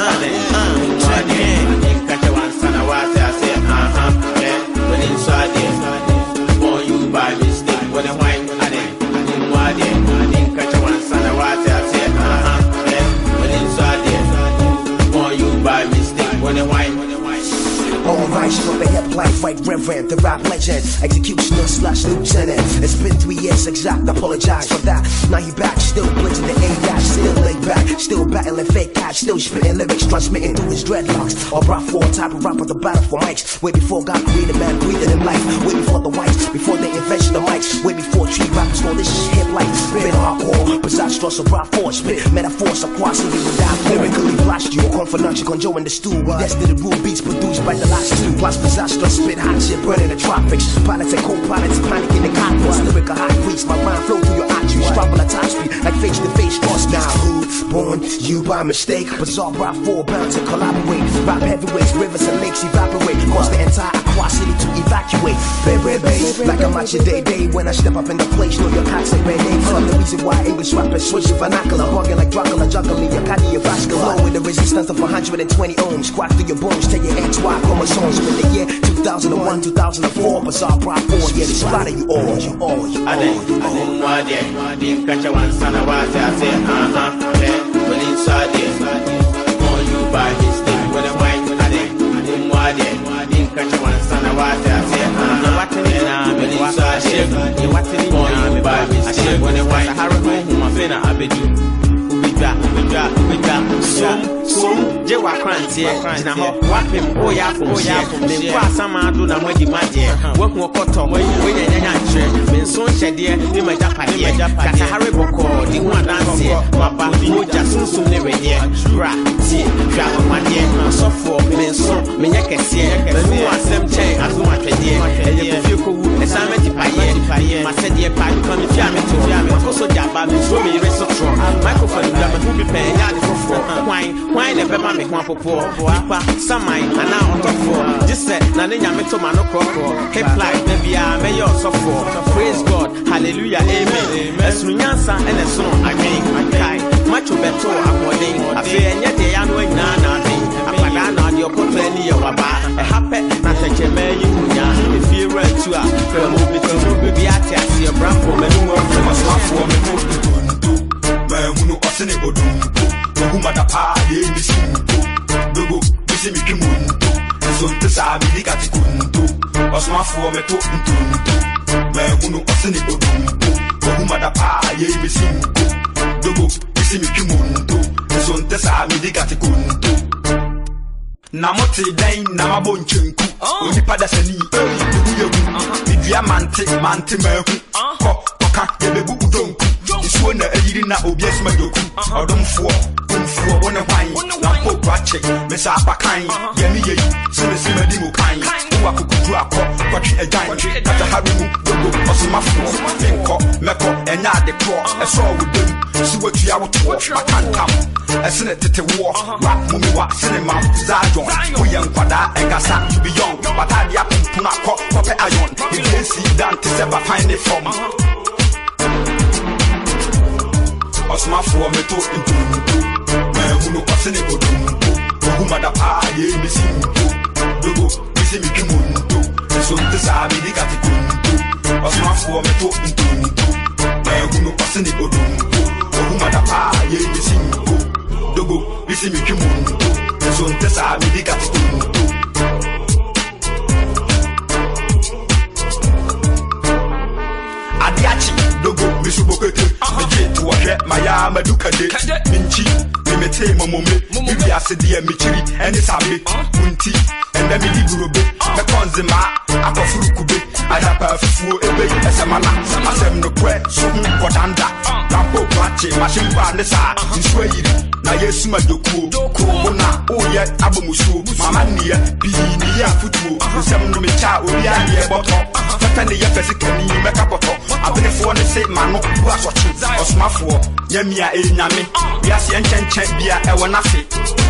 Speaker 7: trɛ bien
Speaker 19: life, right reverend, the rap legend, executioner slash lieutenant. It's been three years exact, apologize for that. Now he back, still blitzing the AI, still laid back, still battling fake cash, still spitting lyrics, transmitting through his dreadlocks. Obrafour a type of rapper, the battle for mics. Way before God created man, breathing in life. Way before the whites, before they invented the mics. Way before tree rappers called this shit hip life. Been hardcore, besides stress of brought force, spit metaphors across you die for. Lyrically blast you, confidential conjure in the stew. That's the rule beats produced by the last two. Plus disastrous, spit hot shit, burning the tropics. Pilots and co-pilots panic in the cockpits. Lyrical hot grease, my mind flow you by mistake? Bizarre rap four bound to collaborate. Rap heavyweights, rivers and lakes evaporate. Cause the entire Aqua City to evacuate. Baby, baby, like I'm at your day day. When I step up in the place, know your cocks and red names. From the reason why English rappers switch the vernacular. Bugging like Dracula, juggling your cardiovascular. Flow with a resistance of 120 ohms. Quack through your bones, tell your XY chromosomes. I'm in the year 2001, 2004. Bizarre Prop 4, yeah, they splatter you all. You all, you all.
Speaker 7: ade ade mwadeɛ de nkakyɛ wansa na waase ase aha hwɛ w'ani nso adeɛ more you more you his name wone wan sahara honhom afei na abɛdu wobɛdwa wobɛdwa wobɛdwa som som gye w'akranteɛ gyina hɔ woapem woyɛ afomhyɛ menko asama ado na moadi madeɛ woahu ɔkɔtɔ woyɛ nyanya nkyerɛ menso nhyɛdeɛ ne magyapadeɛ katahare bɔkɔɔ de ho adanseɛ maba mogya sunsum ne wedeɛ bra tie hwɛ awawadeɛ ɔsɔfoɔ menso menyɛ kɛseɛ manu asɛm kyɛn asom atwɛdeɛ ɛyɛ kofie kɔwu ɛsan mɛgye payɛ masɛdeɛ pa nipa me fia meto makɔ so gya ba mensuo meyere so torɔ microphone dwa me ho bi pɛɛ ɛnyɛ ade foforɔ hwan hwan na ɛbɛma me ho apopoɔ nipa saman anaa ɔtɔfoɔ gye sɛ na ne nyame to ma no korɔkorɔ hip life da biaa mɛyɛ ɔsɔfoɔ praise god hallelujah amen. Ɛsono nyansa ɛna ɛsono adwen kae macho bɛto ahoɔden afei ɛnyɛ deɛ yɛ ano anyinaa na aden akwadaa na adeɛ ɔkɔtɔ ani yɛ wabaa ɛha pɛ na tɛkyɛma yi hunya. Ɛfie wura atu a fɛmu bi ti mu bibi ate aseɛ brafo m'anim ɔfrɛmasoafoɔ me ho
Speaker 20: mahunu ɔsene odumpo mahumada paa yɛni simpo dogo bisi metwe mu nto nso nte saa medi kate kunto ɔsomafoɔ meto ntonto mahunu ɔsene odumpo mahumada paa yɛni simpo dogo bisi metwe mu nto nso nte saa medi kate kunto na mote dɛn na mabɔ nkyenku onipa dasani ewu yɛwu medua mante mante mahu kɔ kɔka yɛbɛbubu donku nsuo na ayiri na obi asoma doku. Ɔdomfoɔ kumfoɔ wo ne hwan na mpo kwakye mesa apakan yɛne yɛyi semesema di mu kan wowa kokodu akɔ kɔtwe agyan katahare mu dogo ɔsomafoɔ menkɔ mɛkɔ ɛnyɛ ade korɔ ɛsɔɔ wo dam si watua wo toɔ makantam ɛsene tetewoɔ wa momewa sene mam zadon woyɛ nkwadaa ɛnkasa you be young bataade apompono akɔ kɔpɛ ayon. Ebiesi dan te sɛ bafan ne fam ɔsomafoɔ meto ntonto mahunu ɔsene odompo ohumada paa yɛmi si mpo dogo mesi metwe mu nto nso nte saa medi kate konto ɔsomafoɔ meto ntonto mewiase deɛ mekyiri ɛne sabe wo nti ɛndɛ medi burobe mɛkɔ nzemaa akɔforo kube. Adapa afufuo ɛbɛyi ɛsɛ mana asɛm nokorɛ so ho kɔdanda rampo prakye mahyempaa ne saa nsuo ayiri na yɛsuma dokuo wo na woyɛ abɔmusuo mama nneɛ pii ne yɛ afotuo nsɛm no mekyɛ a obiaa neɛ bɔtɔ fɛfɛ ne yɛfɛ sikani mɛka pɔtɔ abenefoɔ ne se ma no bu asɔkye ɔsomafoɔ nyamia ɛnyame wiaseɛ nkyɛnkyɛn bia ɛwɔ n'afe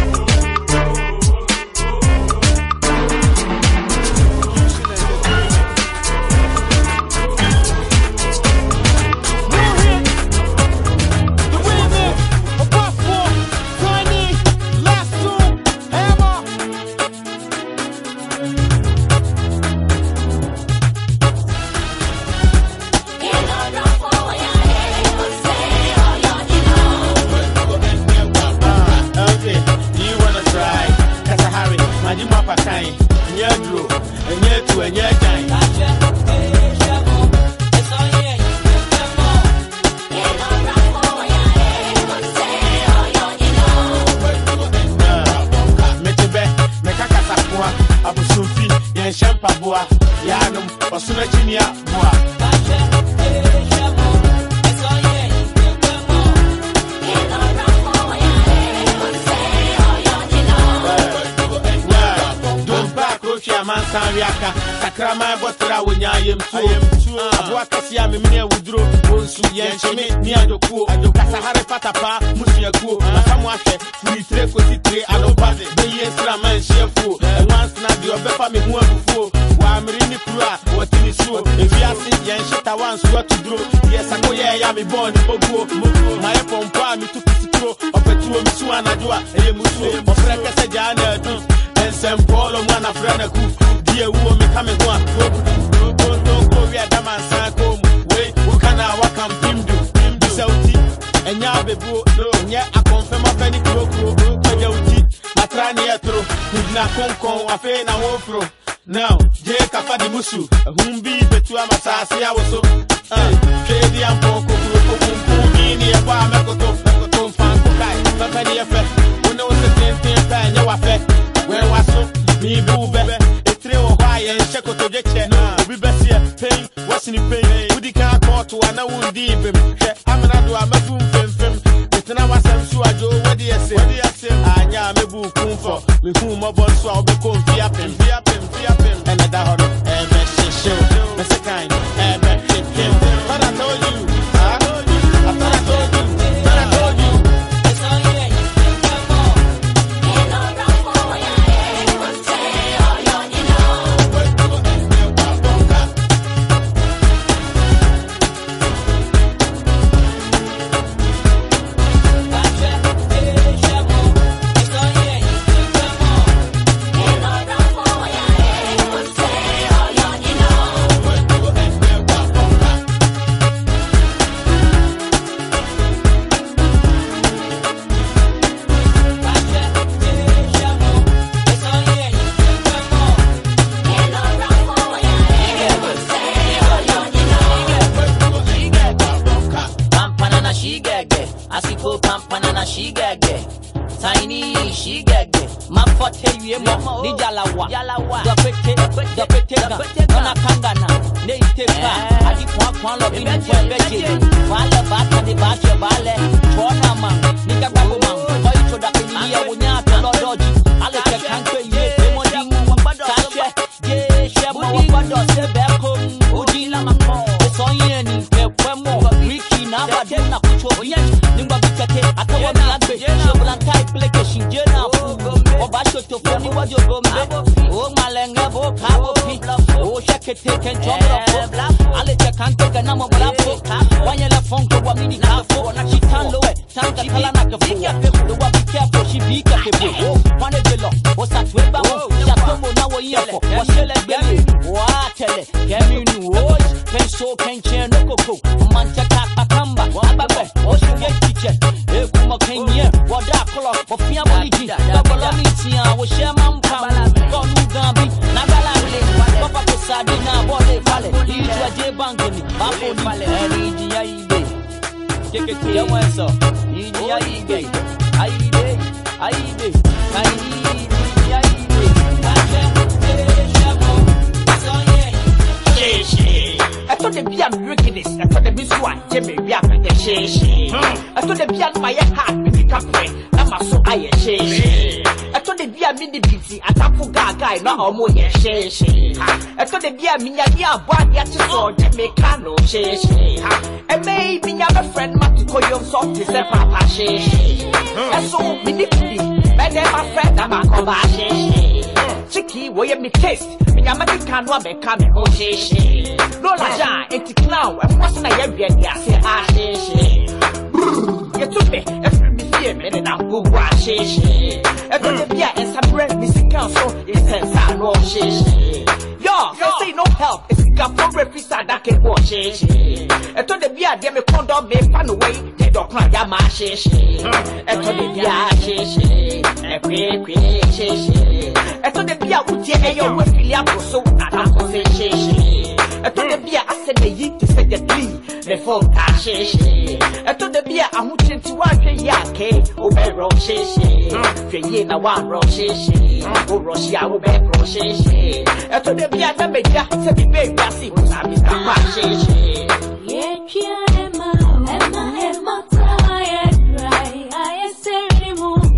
Speaker 18: betu ama sasi ya woso. Trade eh, ya mpoko kuro kukumpu, nini ya kwa mekoto, mekoto mfanko kai, pepe ni efe, une wose tintin pe nye wafe, we waso, mi bu bebe, etre wo hwa ye nche koto jeche, obi besi ye, pain, wasi ni pain, udi kan koto wana wundi ibim, she, amina do amefu mfemfem, Tena wasɛm so adwo wadi ɛsɛ wadi ɛsɛ anya mebu kumfɔ mehu mmɔbɔ nso a wobɛkɔ mfi apem mfi apem mfi apem ɛna da hɔ no
Speaker 21: bi
Speaker 4: a no mayɛ hard mekeka pɛ na ma so ayɛ hyeehye ɛtɔ da bi a mede biti atafo gaagae na ɔmo yɛ hyeehye ɛtɔ da bi a menyade abɔ ade akye sɛ ɔgye meka no hyeehye ɛmɛ yi menya bɛfrɛ no mate kɔyom sɛ ɔte sɛ papa hyeehye ɛso mene bi bɛdɛ mafrɛ na makɔba hyeehye chiki wɔyɛ me taste? Menyamade ka no abɛka me ho hyeehye lola gya enti clown ɛmoa so na yɛwɛ de ase ahyeehye yɛto me ɛfiri me fie me ne nam gugu ahyeehye ɛdɔ da bi a ɛnsaberɛ me sika so yɛsɛ nsa no ɔhyeehye Yo, they say no help. It's Singapore referees are that can watch it. I told the beer, they me condom me pan away. They don't cry, ya ma she she. I told the beer, she she. I quick, quick, she she. I told the beer, would you hear your filia so that I'm going to she she. I told the beer, I said the yeet to say the glee. The phone, ah, she she. I told the beer, I'm watching to watch a yake. Oh, be wrong, she she. Fe na one wrong, she she. Oh, Russia, oh, be wrong, she she. I told the beer, na me ya, se mi baby, I see what's up, Mr. Man, she she.
Speaker 22: Yeah, yeah, Emma, Emma, Emma, tired, right? I say anymore.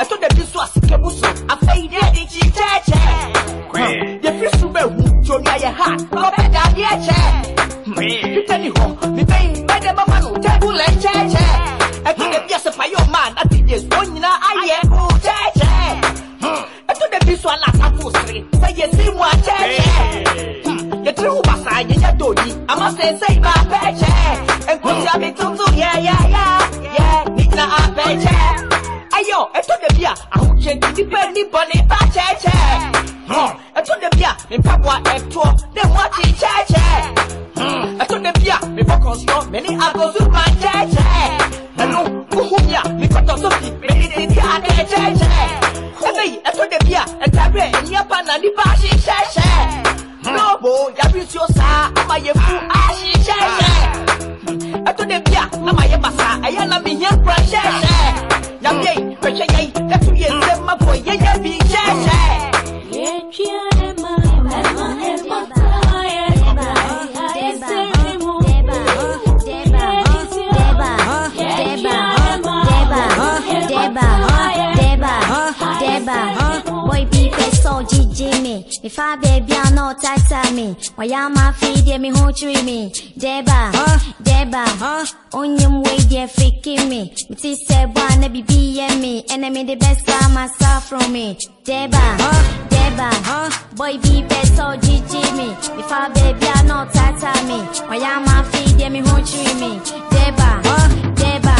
Speaker 22: ɛtɔ dɛbi so asike mu so afei deɛ de kyi kyɛɛkyɛ yɛfiri so bɛhu nti onua yɛ ha na ɔbɛ da adeɛ kyɛ peter ni
Speaker 4: hɔ ne bɛyi bɛdɛ bɛma no tɛbula kyɛɛkyɛ ɛtɔ dɛbi asɛpayɛ ɔma na te yesu wɔn nyinaa ayɛ ko kyɛɛkyɛ ɛtɔ dɛbi so anasa ko sere sɛ yɛsi mu akyɛɛkyɛ yɛtiri wo basaa yɛnyɛ dɔɔni ama sɛ sɛ ibaa pɛɛkyɛ nkosi abi tuntun yɛyɛyɛ yɛ ne gyina apɛɛkyɛ anybody pa cheche. I told the beer. Me papa ecto. Then what he cheche. I told the beer. Me focus on many others who my cheche. Hello, kuhumya. Me cut off something. Me did it ya cheche. Hey, I told the beer. And tabre and yapa na di pa shi cheche. No, boy, ya bitch yo sa. Ama ye fu ashi
Speaker 23: If I baby, I know tata me. Why am I feed me who tree me? Deba, Deba, onyum way there freaking me. It is said one be BM me. Enemy the best time myself from me. Deba, Deba, boy, people so GG me. If I baby, I know tata me. Why am I feed me who tree me? Deba, Deba,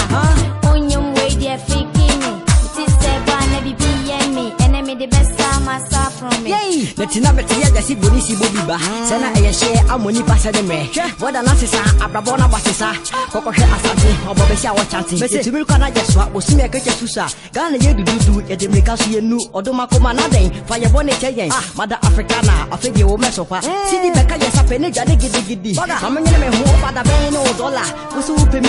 Speaker 23: onyum way there freaking me. It is said one be BM me. Enemy the best time myself from me.
Speaker 24: Yay! Na tina bɛte yɛ gyase boni si bobi ba sɛ na ɛyɛ hyɛ amɔ nipa sɛ de mmerɛ wɔda no sesa abrabɔ no abɔ sesa kɔkɔhwɛ asante ɔbɔ bɛsi a wɔkyante yɛtumi kɔ no. Agye so a bosome ɛkɛkyɛ su sa ghana yɛ dududu yɛde mmirika so yɛnu ɔdom akoma na dɛn fa yɛbɔ ne kyɛ yɛn mada afrika na afei deɛ wɔ mɛso pa sidi bɛka yɛ sapɛ ne dwane gidigidi ma menyene me ho wofada bɛn ne wo dɔla wo sɛ wopɛ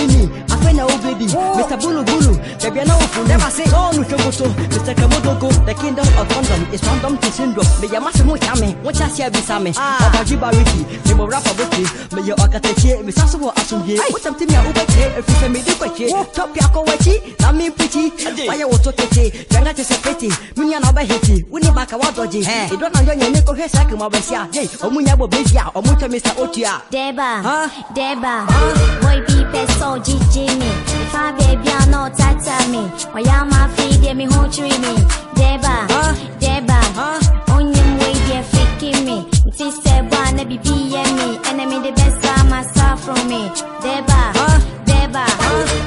Speaker 24: mini afei na wobɛdi mr bulubulu baabia na wofu dɛma se sɛ ɔno hwɛ moto mr kamodogo the kingdom of condom is random to syndrome meyɛ mase mo kya me wokyɛ aseɛ bisa me ɔbagye bariki mebɔ rapa bote meyɛ ɔkatakyie mesa so wɔ asomdwie wotam te me a wobɛkyerɛ ɛfiri sɛ mede kwakyie tɔpe akɔwakyi na mempikyi wayɛ wo to kete dwanga te sɛ pete menya na wobɛhete wone baka woadɔgye ɛdɔ na yɛ nyane kɔhwɛ saa kama bɛsi a yei ɔmo nya bɔ bɛsi a ɔmo twɛ mr otua
Speaker 23: Deba, Deba, boy people so GG me. If I baby I know tata me. Why am I feed me who tree me? Deba, Deba, onyum way there freaking me. Said one be BM me. Enemy the best time myself from me. Deba, Deba,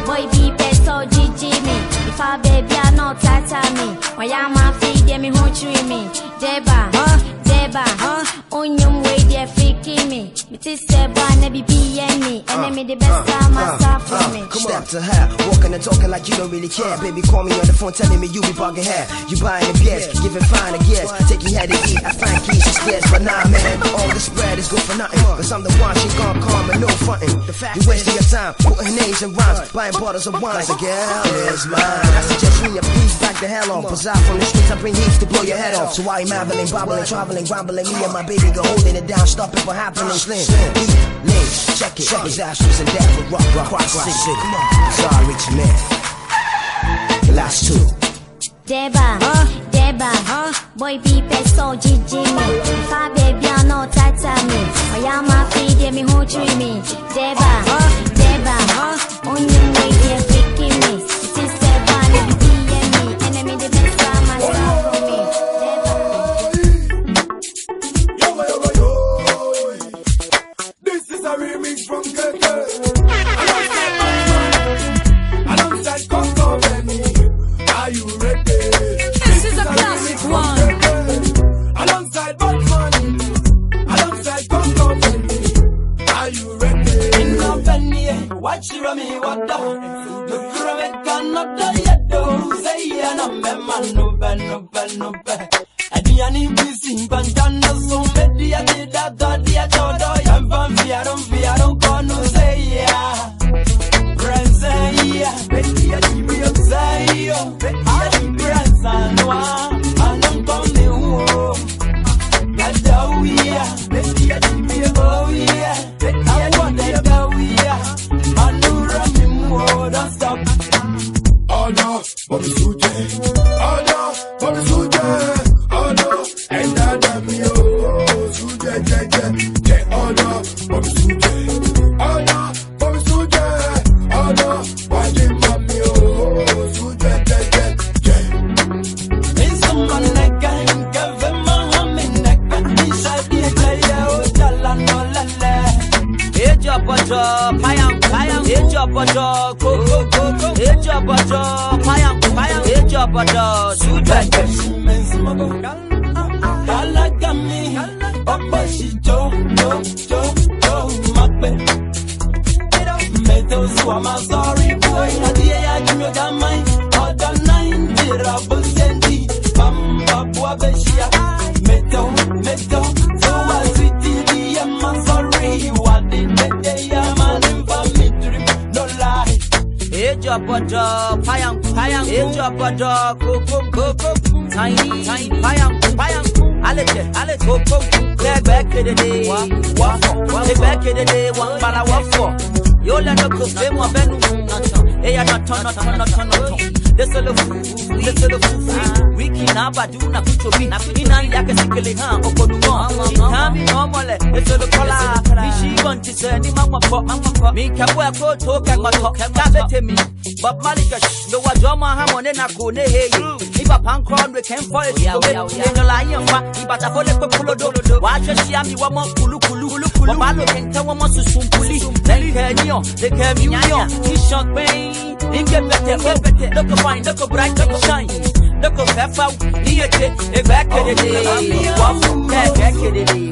Speaker 23: boy people so GG me. If I baby I know tata me. Why am I feed me who tree me? Deba, Deba, onyum way there freaking me. It is said one be BM me. Enemy the best time myself from me.
Speaker 19: Step to her, walking and talking like you don't really care. Baby, call me on the phone telling me you be bugging her. You buying the gas, giving fine a guess. Taking head to eat, I find keys, she scares. But nah, man, all the spread is good for nothing. Cause I'm the one she gon' call me, no frontin'. You wasting your time, putting names and rhymes, buying bottles of wine. The girl is mine. I suggest we a piece back the hell off. Cause out from the streets, I bring heaps to blow your head off. So why you marveling, bobbling, traveling, grumbling? Me and my baby go holding it down, stop it from happening. Slim, lean, check it. Disastrous and death with rock, rock, rock, rock city. Sorry, rich man. The last two.
Speaker 23: Deba, Deba, boy people so GG me. If I baby I know tata me. Why am I feed me who tree me? Deba, Deba, onyum way there
Speaker 5: na kone hey. Iba pankron we can for it. Nyo la yen fa, iba ta fole pe pulo do. Wa che shi ami wa mo kulu kulu. Wa ba lo kente wa mo susun puli. Then kenyo, they can mi yo. He shot pain. Inge bete, oh bete. Look a fine, look a bright, look a shine. Look a fefa, iye te, e back to the day. Wafu, back to the day.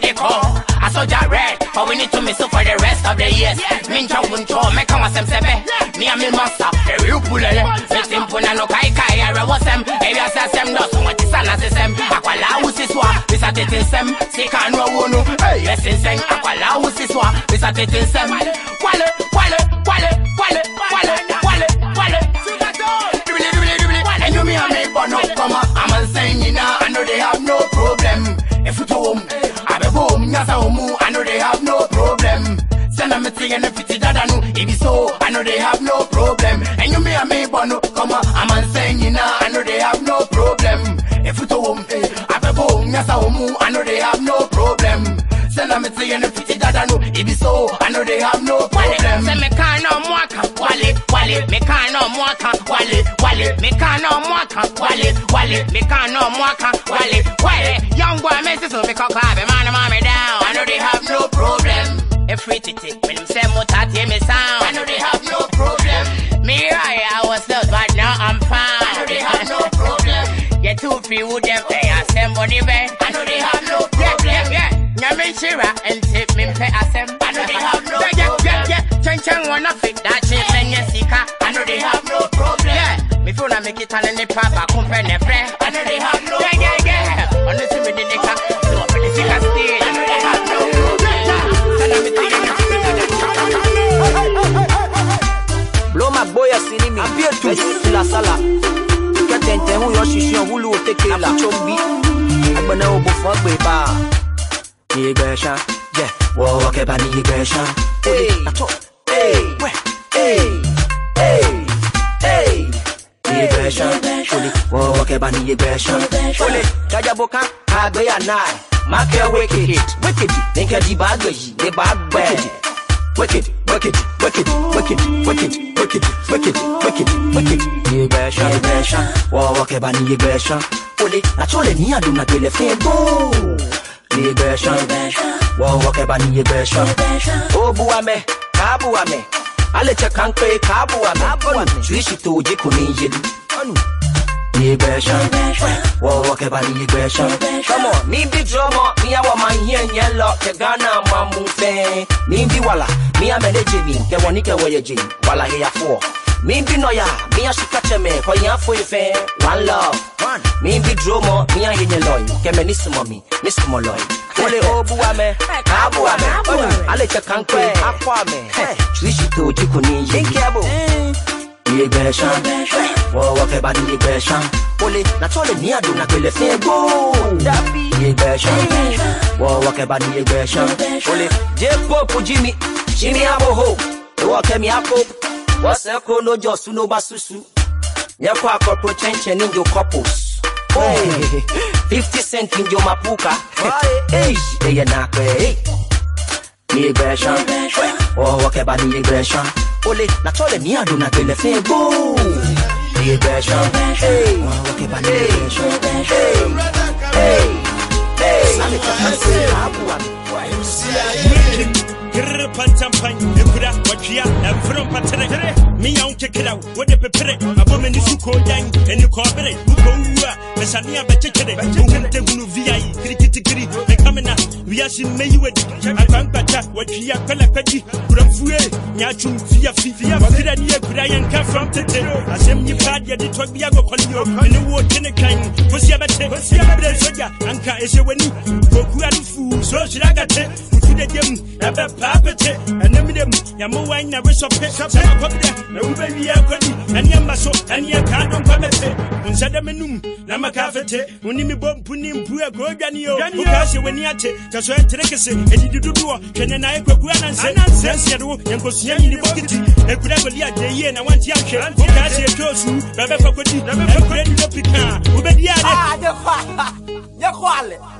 Speaker 25: when you have the call, a soldier red, but we need to miss up for the rest of the years. Mincha Wuncho, make a sem sebe, me and me master, the real pullele, me simple no kai kai, I was them, maybe I say them, no, so what is an assistant, Aquala usiswa, bisa tetinsem, sika no. Wono, hey, yes inseng, Aquala usiswa, bisa tetinsem, wale, wale, wale, Send thing and if it's that I know, if it's so, I know they have no problem. And you me and me, but no come on. I'm saying you know, I know they have no problem. If you home, I be home, nyasa homu, I know they have no problem. Send them a thing and if it's that I know, if it's so, I know they have no problem.
Speaker 18: Say me can't no mwaka, wale, wale, me can't no mwaka, wale, wale, me can't no mwaka, wale, wale, me can't no mwaka, wale, wale. Young boy, me so me cock man, mommy down. I know they have no problem. We when them say mutati me sound. I know they have no problem. Me right, I was lost, but now I'm fine. I know they have no problem. Get two free wood them pay, I send money back. I know they have no problem. Yeah, yeah, yeah. Nyame shira and tip me pay asem. I know they have no problem. Yeah, yeah, yeah. Chen chen wanna fit that shit, then you sika. I know they have no problem. Yeah, me feel na make it all in the papa, compare ne friend. I know they have no sala sala ketente
Speaker 5: ŋu yɔ sisi yɔ wulu oteke la atsombi agbene wo bo fɔ gbe ba. Ni gbe sha, jẹ wọ́wọ́ kẹba ni gbe sha. Oye atọ, ee wẹ, ee
Speaker 4: ee ee. Ni gbe sha, ṣole wọ́wọ́ kẹba ni gbe sha. Ṣole jajabo kan agbeya náà, má kẹ́ wékèké, wékèké, ní kẹ́ di bá gbèyí, ní bá gbẹ́. Wicked, wicked, wicked, wicked, wicked, wicked, wicked, wicked, wicked. Immigration, immigration. Whoa, walk about the immigration, fully. Naturally, ni adu na tele fego. Immigration, whoa, walk about the immigration. Oh, buame, kabuame. Alecha kankwe kabuame. Tuishi tuji kunijidi. depression. Whoa, walk about the aggression. Come on, me be drama, me I want my here and yellow. The Ghana man move Me be wala, me I'm a Jimmy. Get one nigga where you Jimmy. Wala here for. Me be noya, me a shikache me. For you for you fair. One love. Me be drama, me a here loy. Get me this mommy, Miss Moloy. Ole obuwa me, abuwa me. Ale chakankwe, akwa me. Trishi to jikuni. Think about. immigration wọ́n wọ́n fẹ́ bá ní immigration ó lè nàtọ́lẹ̀ ní àdùn nàpẹ̀lẹ̀ fún egbò immigration wọ́n wọ́n fẹ́ bá ní immigration ó lè jẹ́ pope jimmy jimmy aboho. Ìwọ kẹmi akó wọ́n sẹ́kọ́ lójú ọ̀sùn ló bá ṣùṣù yẹ kó àkọ́pọ̀ chẹ́ńchẹ́ ní your couples fifty cent ní your mapuka. Ẹ̀yẹ nàpẹ̀ immigration wọ́n wọ́n fẹ́ bá ní immigration. Ole, naturally, ni adu na tele fego. Immigration, hey, walk about the immigration. Hey, hey, hey.
Speaker 26: kirr pantampan ekura watwea ɛmfere mpatere meya wo nkekera wode pepere mabɔ m'ani so koo dan ani kɔɔbere wokɔwwu a mɛsane a bɛkyekyere wohunte hunu viai kirikitikiri mekamena wiase mmɛyi wadi akwankwata watwea kwalakwagyi kuramfue nyaatwom fiafi wakira ne akura yɛnka fam tete asɛm nyipa deɛ de tɔ bia gɔkɔleo mene wo tene kan kosia bɛte berɛ sogya anka ɛsɛ w'ani koku ade fuu so hyira gate to the gym, and puppet, and them, Yamuan, I wish of pick up, and Uber, and are and Yamaso, and Yakano, Pamete, and Sadamanum, Namakafete, Unimi Bomb, Punim, Pua, Gordanio,
Speaker 18: and Yasu, when Yate, Tasso, and Trekese, and you do,
Speaker 26: do, and then I go Guanan, and Sansiado, and Cosian in the
Speaker 27: Pocket, and Kudagolia, the year, and I want Yaki, and Kasi, and Kosu, Baba Fakoti, and
Speaker 18: Kudan, Ubedia, the Kwale.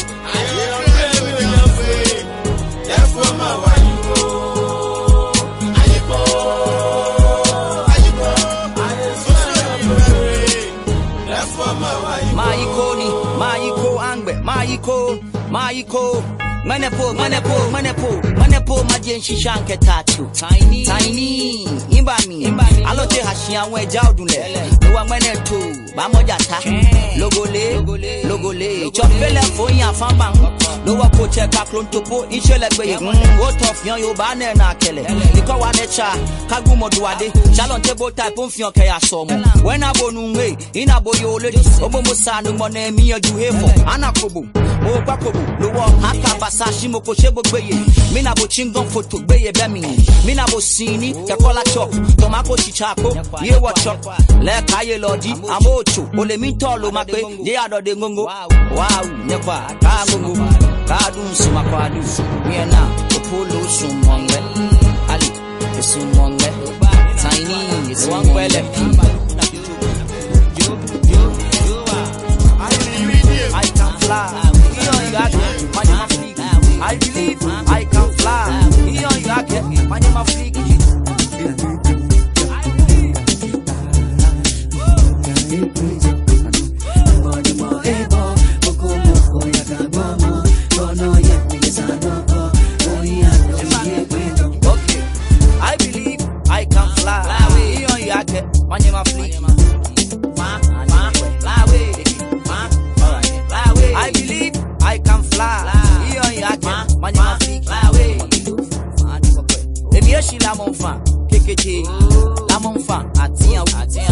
Speaker 18: Michael Manipur, Manipur, Manipur, Manipur. po ma je tatu tiny. Tiny. Imbami imbami aloche hashi àwọn ẹja odunle lo wa mene to ba moja ta. Logole. Logole. Chopele foyin afan ba lo wa ko che ka klon topo isele gbeye o to fiyan yo ba na na kele iko wa necha kagu moduade shalon table type on fiyan ke ya so mo when abonu we ina boyo olodi obomo sanu mo na mi yanju hefo anakobo o gbakobo lo wa haka basa shimo ko se gbogbe ye. Mi na bo chi shingon foto gbeye bemi mina bosini kekola chop tomako chichapo ye wachop lẹka ye lọdi amóòtò olèmí tọ ló ma pé yé àdọdẹ ngongo wàá nyẹkwa ká ngongo ká dùn sùnmakọ adùn miẹ náà òpólò sùn mọ̀ngẹ́ ali èsùn mọ̀ngẹ́ tiny èsùn mọ̀ngẹ́. I can fly. I believe I fly. Hiyo yake ifanye Money my freaky. Yeshi la mon fan, kekeche La mon fan, atiyan.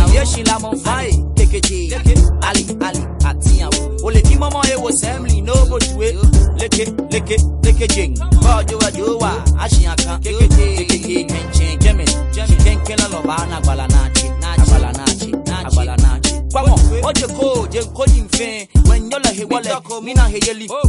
Speaker 18: Ou Yeshi la mon fan, kekeche Ali, ali, atiyan ou O le di maman e wo sem no bo jwe Leke, leke, leke jeng Ko jowa jowa, ashiyan kan Kekeche, kekeke, kenchen, jemen ken la lo ba na gbala na chi Agbala na chi, agbala na chi Kwa mon, oje ko, jen ko jin fe. Wen yo la he wale, mina he yeli Oh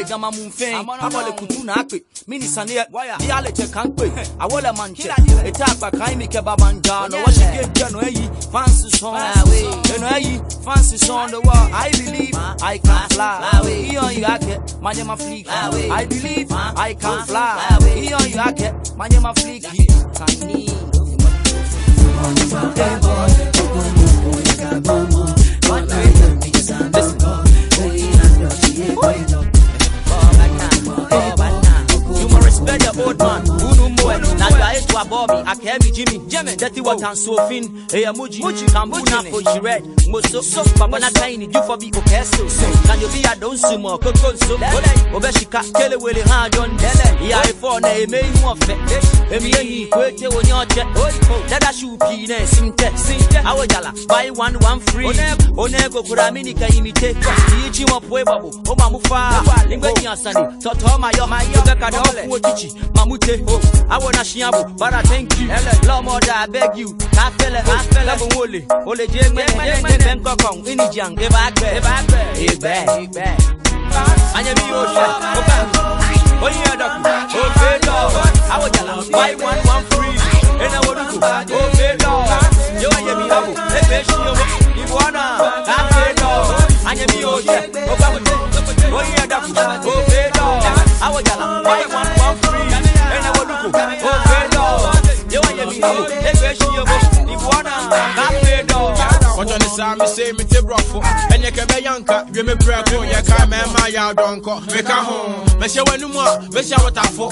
Speaker 18: gbe gama mu fen amo kutu na ape mini sane ya ale che kan pe awole manche eta agba kan mi ke baba nja. No wa shi ge je no eyi fancy song. Eno eyi fancy song. The world i believe i can fly. Iyo you ake manye ma flick. I believe i can fly. Iyo you ake manye ma flick. Can ni You man. Who know more? Now you are to a Bobby. I care me Jimmy. Jimmy. Dirty what and so fin. Hey, Muji. Muji. Kambuna for she red. Moso. So. Papa na tiny. You for be okay so. Can you be a don't sumo? Koko so. Obeshika. Kele wele ha John. Yeah, I for na eme mu ofe. Emi eni kwete wonye oche. Dada shu pi na sinte. Sinte. Awo jala. Buy one one free. Onego kura mini ka imite. Ichi mo pwe babu. O ma mu fa. Ngwe ni asani. Toto ma yo. Yoga ka do fu ochichi. Mamute. Awo na shiabu. Bara thank you. Lomoda I beg you. Ka fele. Ka fele. Labo wole. Ole je me. Je me ben kokon. Ini jang. Eba agbe. Eba agbe. Ebe. Ebe. Anya bi o she. Oka. Oyin. O fe do. Awo jala. Buy one one free. Ena woduku. O fe do. Yo anya bi abo. Ebe shi yo. Ibuana. Ka fe do. Anya bi o she. Oka. Oyin adaku. O fe do. Awo jala. Buy one one free. Ena woduku. O fe do. Yo anya bi abo. Ebe shi yo. Ibuana.
Speaker 7: Brọ̀fọ̀. Ẹni ẹ̀kẹ́ bẹ́ yànká, gbé mi brẹ̀ kó yẹ ká mẹ́ẹ̀má yà dọ̀nkọ̀. Mi ká hùn, mẹ ṣe wọ inú mu a, mẹ ṣe àwọn tàfọ̀.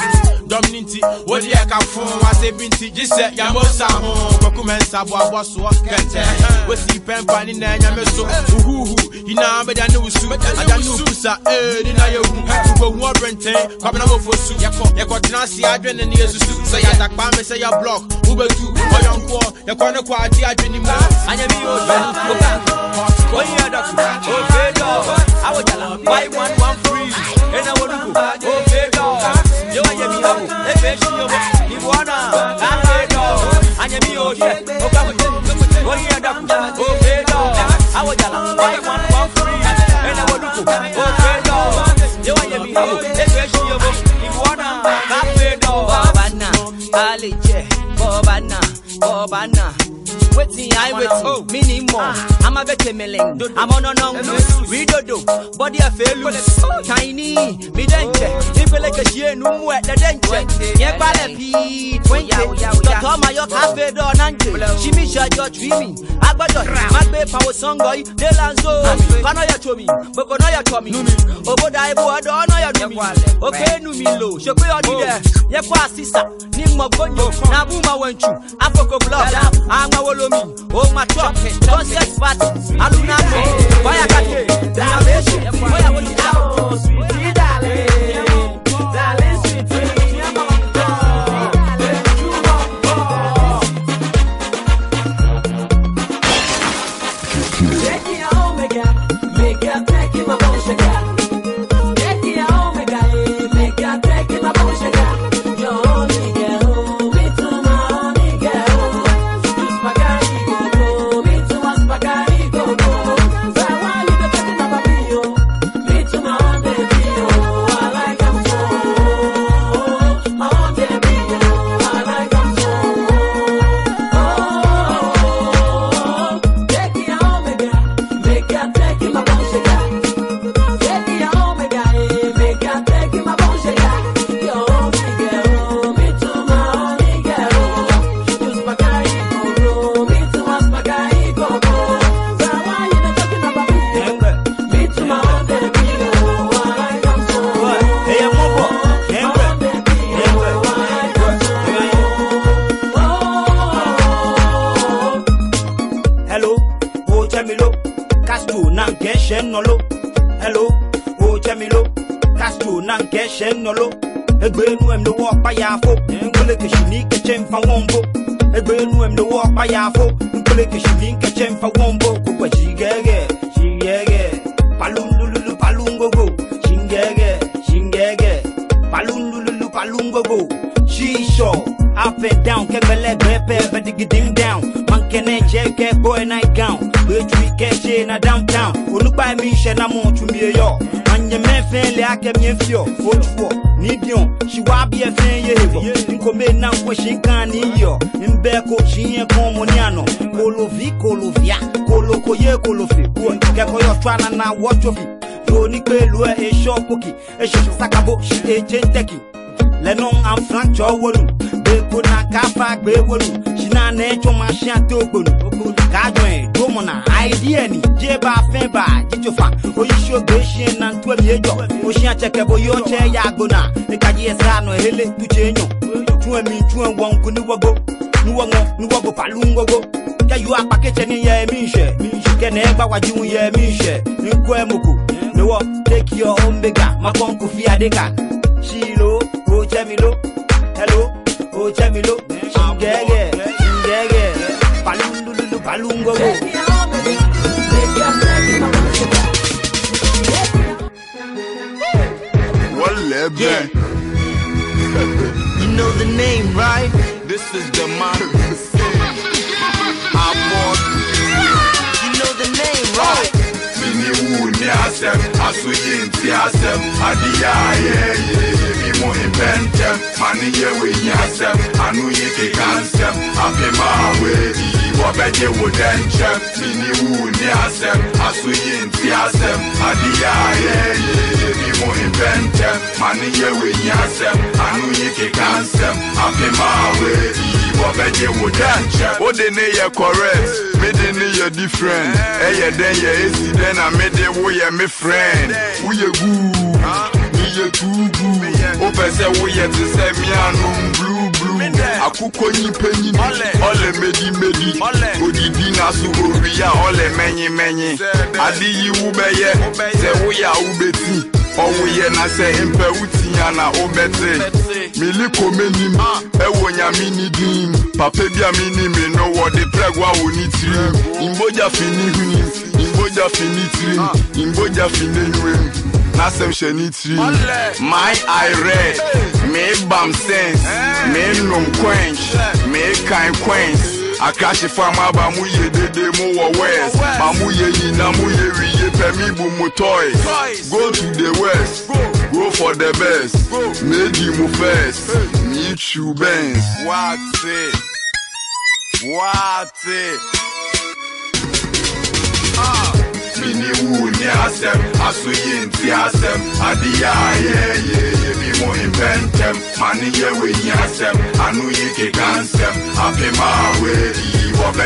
Speaker 7: Dọ́mìnì ntì, wọ́n di ẹ̀ka fún wa ṣe bí ntì, jíṣẹ́ yàmó sá hùn. Kọ̀kú mẹ́ nsà bọ̀ àbọ̀ sọ̀ kẹ̀tẹ̀. Wọ́n sì pẹ́ńpà nínú ẹ̀yà mi so. Uhuhu, iná abẹ́dá ní wùsù. Ajá ní òkúsa, ee nínú ayé wù. Gbogbo wọn bẹ̀rẹ̀ntẹ́n, kọ́bìnà wò fò su. Yẹ̀kọ̀ tẹ̀ná sí adwẹ́ ní yà dàpá mi sẹ yà block, nkọ́, yẹ̀kọ́ ní kọ́ àti adwẹ́ ní mu.
Speaker 18: Anya bi o she. Oka. Oyin adaku. O fe Bobana. Waiting, I waiting. Mini more. I'm a better melon. I'm on on on. Ridodo. Body a fail. Tiny. Me denche. If you like a share, no more at the denche. Yeah, quality P. Twenty. Toto my your cafe door nante. She me shot your dreaming. Agbado. Magbe power song boy. De lanzo. Kano ya chomi. Boko no ya chomi. Oboda ibu ado no ya numi. Okay numi lo. Shekwe odi de. Ye kwa sisa. Ni mo gonyo. Na buma wenchu. Afoko block. Ama wolo me, oh my truck, concert party, alumni fire kake, salvation, fire what you out, sweetie
Speaker 28: boy night gown. Which we catch in a downtown. Unupa mi she na mo to me yo. Man ye men fen le ake mi fio. Ocho, nidion. She wa be a fen ye hevo. Nko me na kwa she kan ni yo. Mbeko she ye komo niano. Kolo vi, kolo via. Kolo koye, kolo fi. Keko yo twana na watch of it. Yo ni pe lu e shop cookie. E she sakabo, she e chenteki lẹ́nu ànfànjọ́ wọnú gbẹ̀kọ́ na káfa gbé wọnú ṣìnà nẹ́ẹ̀tsọ́ máa ṣí àti ògbónú kajoin e, gomina idea ni jeba fenba jijofa oyisogo esien na ntu emi ejo osia chekebo yo che yagona ekaji esa no ehele tuche enyo tu emi e tu enwo nku niwogo niwongo niwogo palu nwogo kayu apakeche ni ye mi nse kene egbawajiun ye mi nse nku emuku niwo take your own bigger makonku fi adeka shilo o jemilo hello o jemilo shigege.
Speaker 8: Whatever.
Speaker 29: You know the name, right?
Speaker 8: This is the man. Award.
Speaker 29: You know the name, right?
Speaker 8: Mini wu ni asem, asuyi nti asem, adiya ye ye ye mo ibentem, mani ye we ni anu ye ke kansem, apema we di wabeje wo denchem, mini wu ni asem, asuyi nti asem, adiya ye ye ye mi mo ibentem, mani ye we ni asem, anu ye ke kansem, apema we di wabeje wo denchem. O de ne ye correct, me de ne ye different, eye den ye esi den na me de wo ye me friend, wo ye good, me ye too good. O pẹ sẹ wo ye ti sẹ mi anu blue blue. Akukọ yin penyin, ọlẹ medi medi, odidi na so oriya ọlẹ mẹyin mẹyin. Adi yi wu bẹ yẹ, sẹ wo ya wu bẹ ti. Ọwọ yẹ na sẹ mpẹ wu ti ya na o bẹ ti. Mili ko menim, ẹwọ nyami ni dim. Papa bi a mi ni mi no wọ de pẹgwa wo ni tirim. Imboja fi ni hunim, imboja fi ni tirim, imboja fi ni nwem. N'asɛm hyɛ ne tirim. My eye red, me bam sense, me nom quench, me kind quench. Akrahyefoɔ a moaba mo yɛ dede mo wɔ west. Ma mo yɛ nyina mo yɛ wiye pɛ mi bu mo toys. Go to the west. Go. For the best. Medi mo first. Meet you bens wate wate mini wu ni asɛm aso yi nti asɛm adeɛ a yɛyɛ mi mo mpɛntɛm ma ne yɛ w'enyi asɛm ano yi keka nsɛm apem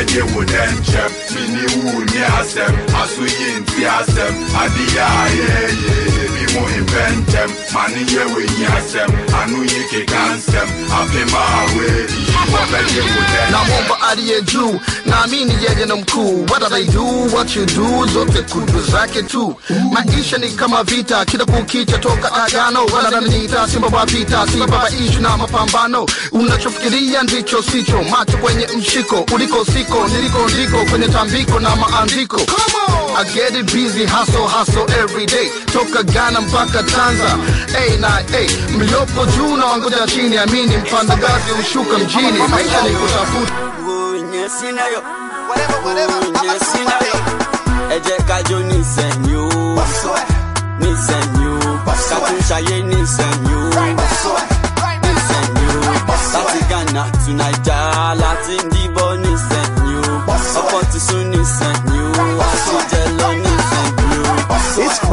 Speaker 8: wɔbɛgye wo dɛ nkyɛm mini wu ni asɛm aso yi nti asɛm adeɛ a yɛyɛ mi mo mpɛntɛm ma ne yɛ w'enyi asɛm ano yi keka nsɛm apem a wɔadi wɔbɛgye wo dɛ
Speaker 30: Now I'm over out of your Jew. Now I mean yeah, and I'm cool. What do they do? What you do? Zote kudu zake tu. Maisha ni kama vita, kila kukicha toka agano. Wala nanita, simba wapita, si baba ishu na mapambano. Unachofikiria ndicho sicho, macho kwenye mshiko. Uliko siko, niliko ndiko, kwenye tambiko na maandiko. I get it busy, hustle, hustle every day. Toka Ghana mpaka Tanza. Hey na hey, mliopo juu na wangoja chini, amini mpanda gazi ushuka mjini. Maisha ni kutafuta.
Speaker 29: Nyesinayo, nyesinayo, ẹ jẹ́ kájọ nísẹ̀yìn o, nísẹ̀yìn o, kàtúnṣayé nísẹ̀yìn o, nísẹ̀yìn o, láti Ghana to Naija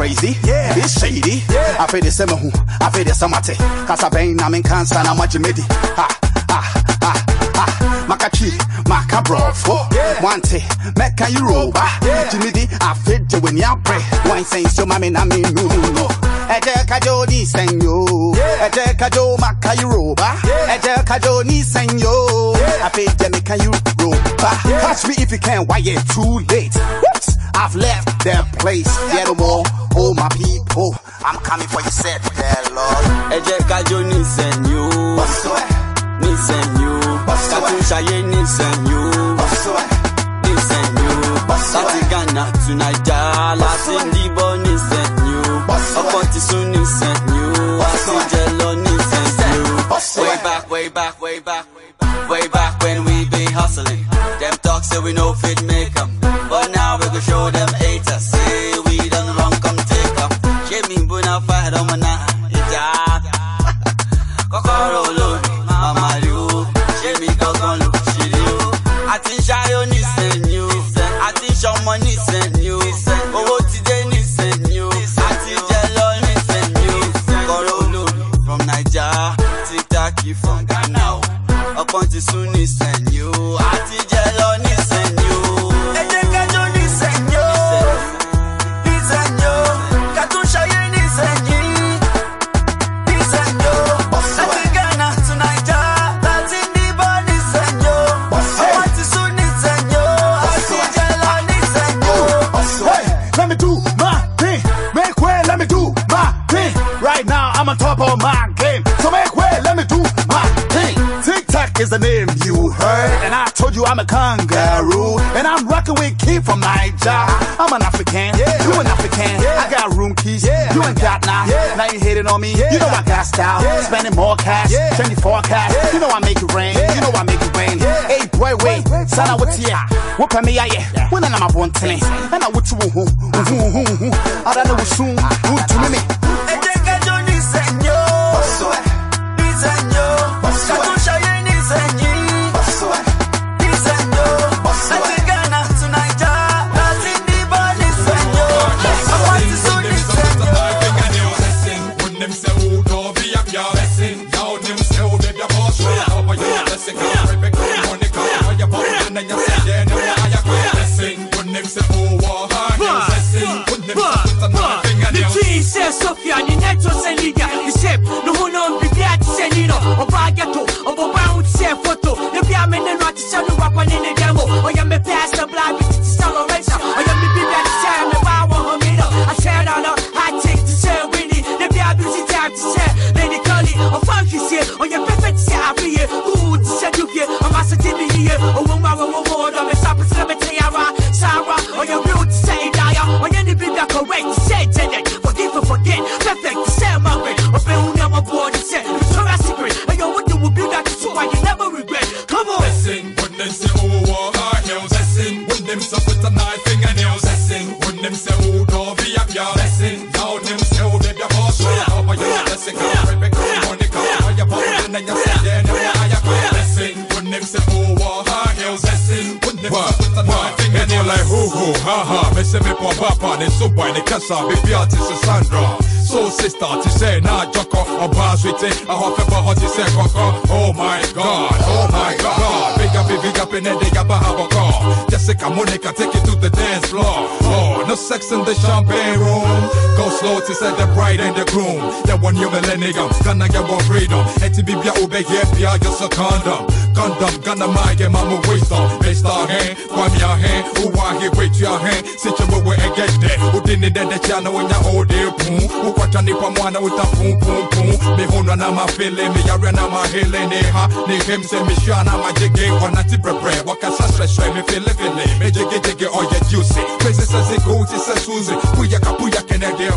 Speaker 3: crazy, yeah. it's shady. I feel the same who, I feel the samate. Pain, I'm in cancer, I'm much medi. Ha, ha, ha, ha. Makachi, makabrofo. Wante, meka Europa. Jimidi, I fit to win ya pray. Wine saying so, mami, na me, no, no, no. Eje kajo ni senyo. Eje kajo maka Europa. Eje kajo ni senyo. I to make Europa. Catch me if you can, why it too late. I've left the place. No more. Oh, my people, I'm coming for you, said the Lord.
Speaker 29: ẹ jẹ́ kájọ nísẹ̀yìn o, nísẹ̀yìn o, kàtúnṣayé nísẹ̀yìn o. Listen you Listen you Láti Ghana to Naija Láti dìbò listen you Ọkọ̀ ti sún listen you Àti jẹlọ listen you Way back, way back, way back. Way back when we be hustling. Them talk say we no fit make 'em. But now we go show them haters Say we done wrong come take 'em Ṣé mi bú náà fà ọmọ náà ìjà kọ́kọ́rọ́ olórí màmá rí o ṣé mi gangan ló ṣe rí o àti ń ṣayọ nísìnyí o. Àti ń ṣọmọ nísìnyí o. Owó ti dé nísìnyí o. Àti jẹ lọ nísìnyí o. Kọ́kọ́rọ́ olórí from naija. Tic Tac from ghana o. Ọpọ́n ti sún nísìnyí o. Àti jẹ
Speaker 3: my thing. Make way, let me do my thing. Right now, I'm on top of my game. So make way, let me do my thing. Tic Tac is the name you heard. And I told you I'm a kangaroo. And I'm rocking with Keith from Niger. I'm an African. You an African. I got room keys. You ain't got now. Now you hating on me. You know I got style. Spending more cash. 24 cash. You know I make it rain. You know I make it rain. Hey, boy, wait. Sana, what's here? What me aye? When I'm a one telling. And I would to who, who, who, who. I don't know soon. Who to me?
Speaker 5: In the demo, or you may pass the blind
Speaker 31: Pop papa, ne super, ne kasa, baby artist Sandra. So sister, to say na joko, oba sweetie, a hot pepper hot, say koko. Oh my God, oh my God. Big up, big up in the dig up a habako. Jessica Monica, take it to the dance floor. Oh, no sex in the champagne room. Go slow to set the bride and the groom. That one you millennium, gonna get more freedom. And to be bia here, bia just a condom. Condom, gonna my get mama waste on. Based on hand, kwam your hand, who want here, wait your hand. Sit your way and get there. Who didn't that the channel when you're old dear poon. Who kwacha ni pamwana with a poon poon poon. Me hona na ma feeling, me yare na ma healing. Ne ha, ni him say me shana ma jiggy. Wana ti prebre, waka sa stress, me feel living. Eh. Me jiggy jiggy, oh yeah, juicy. Crazy says it goes, it's a Susie. Puya ka puya kene de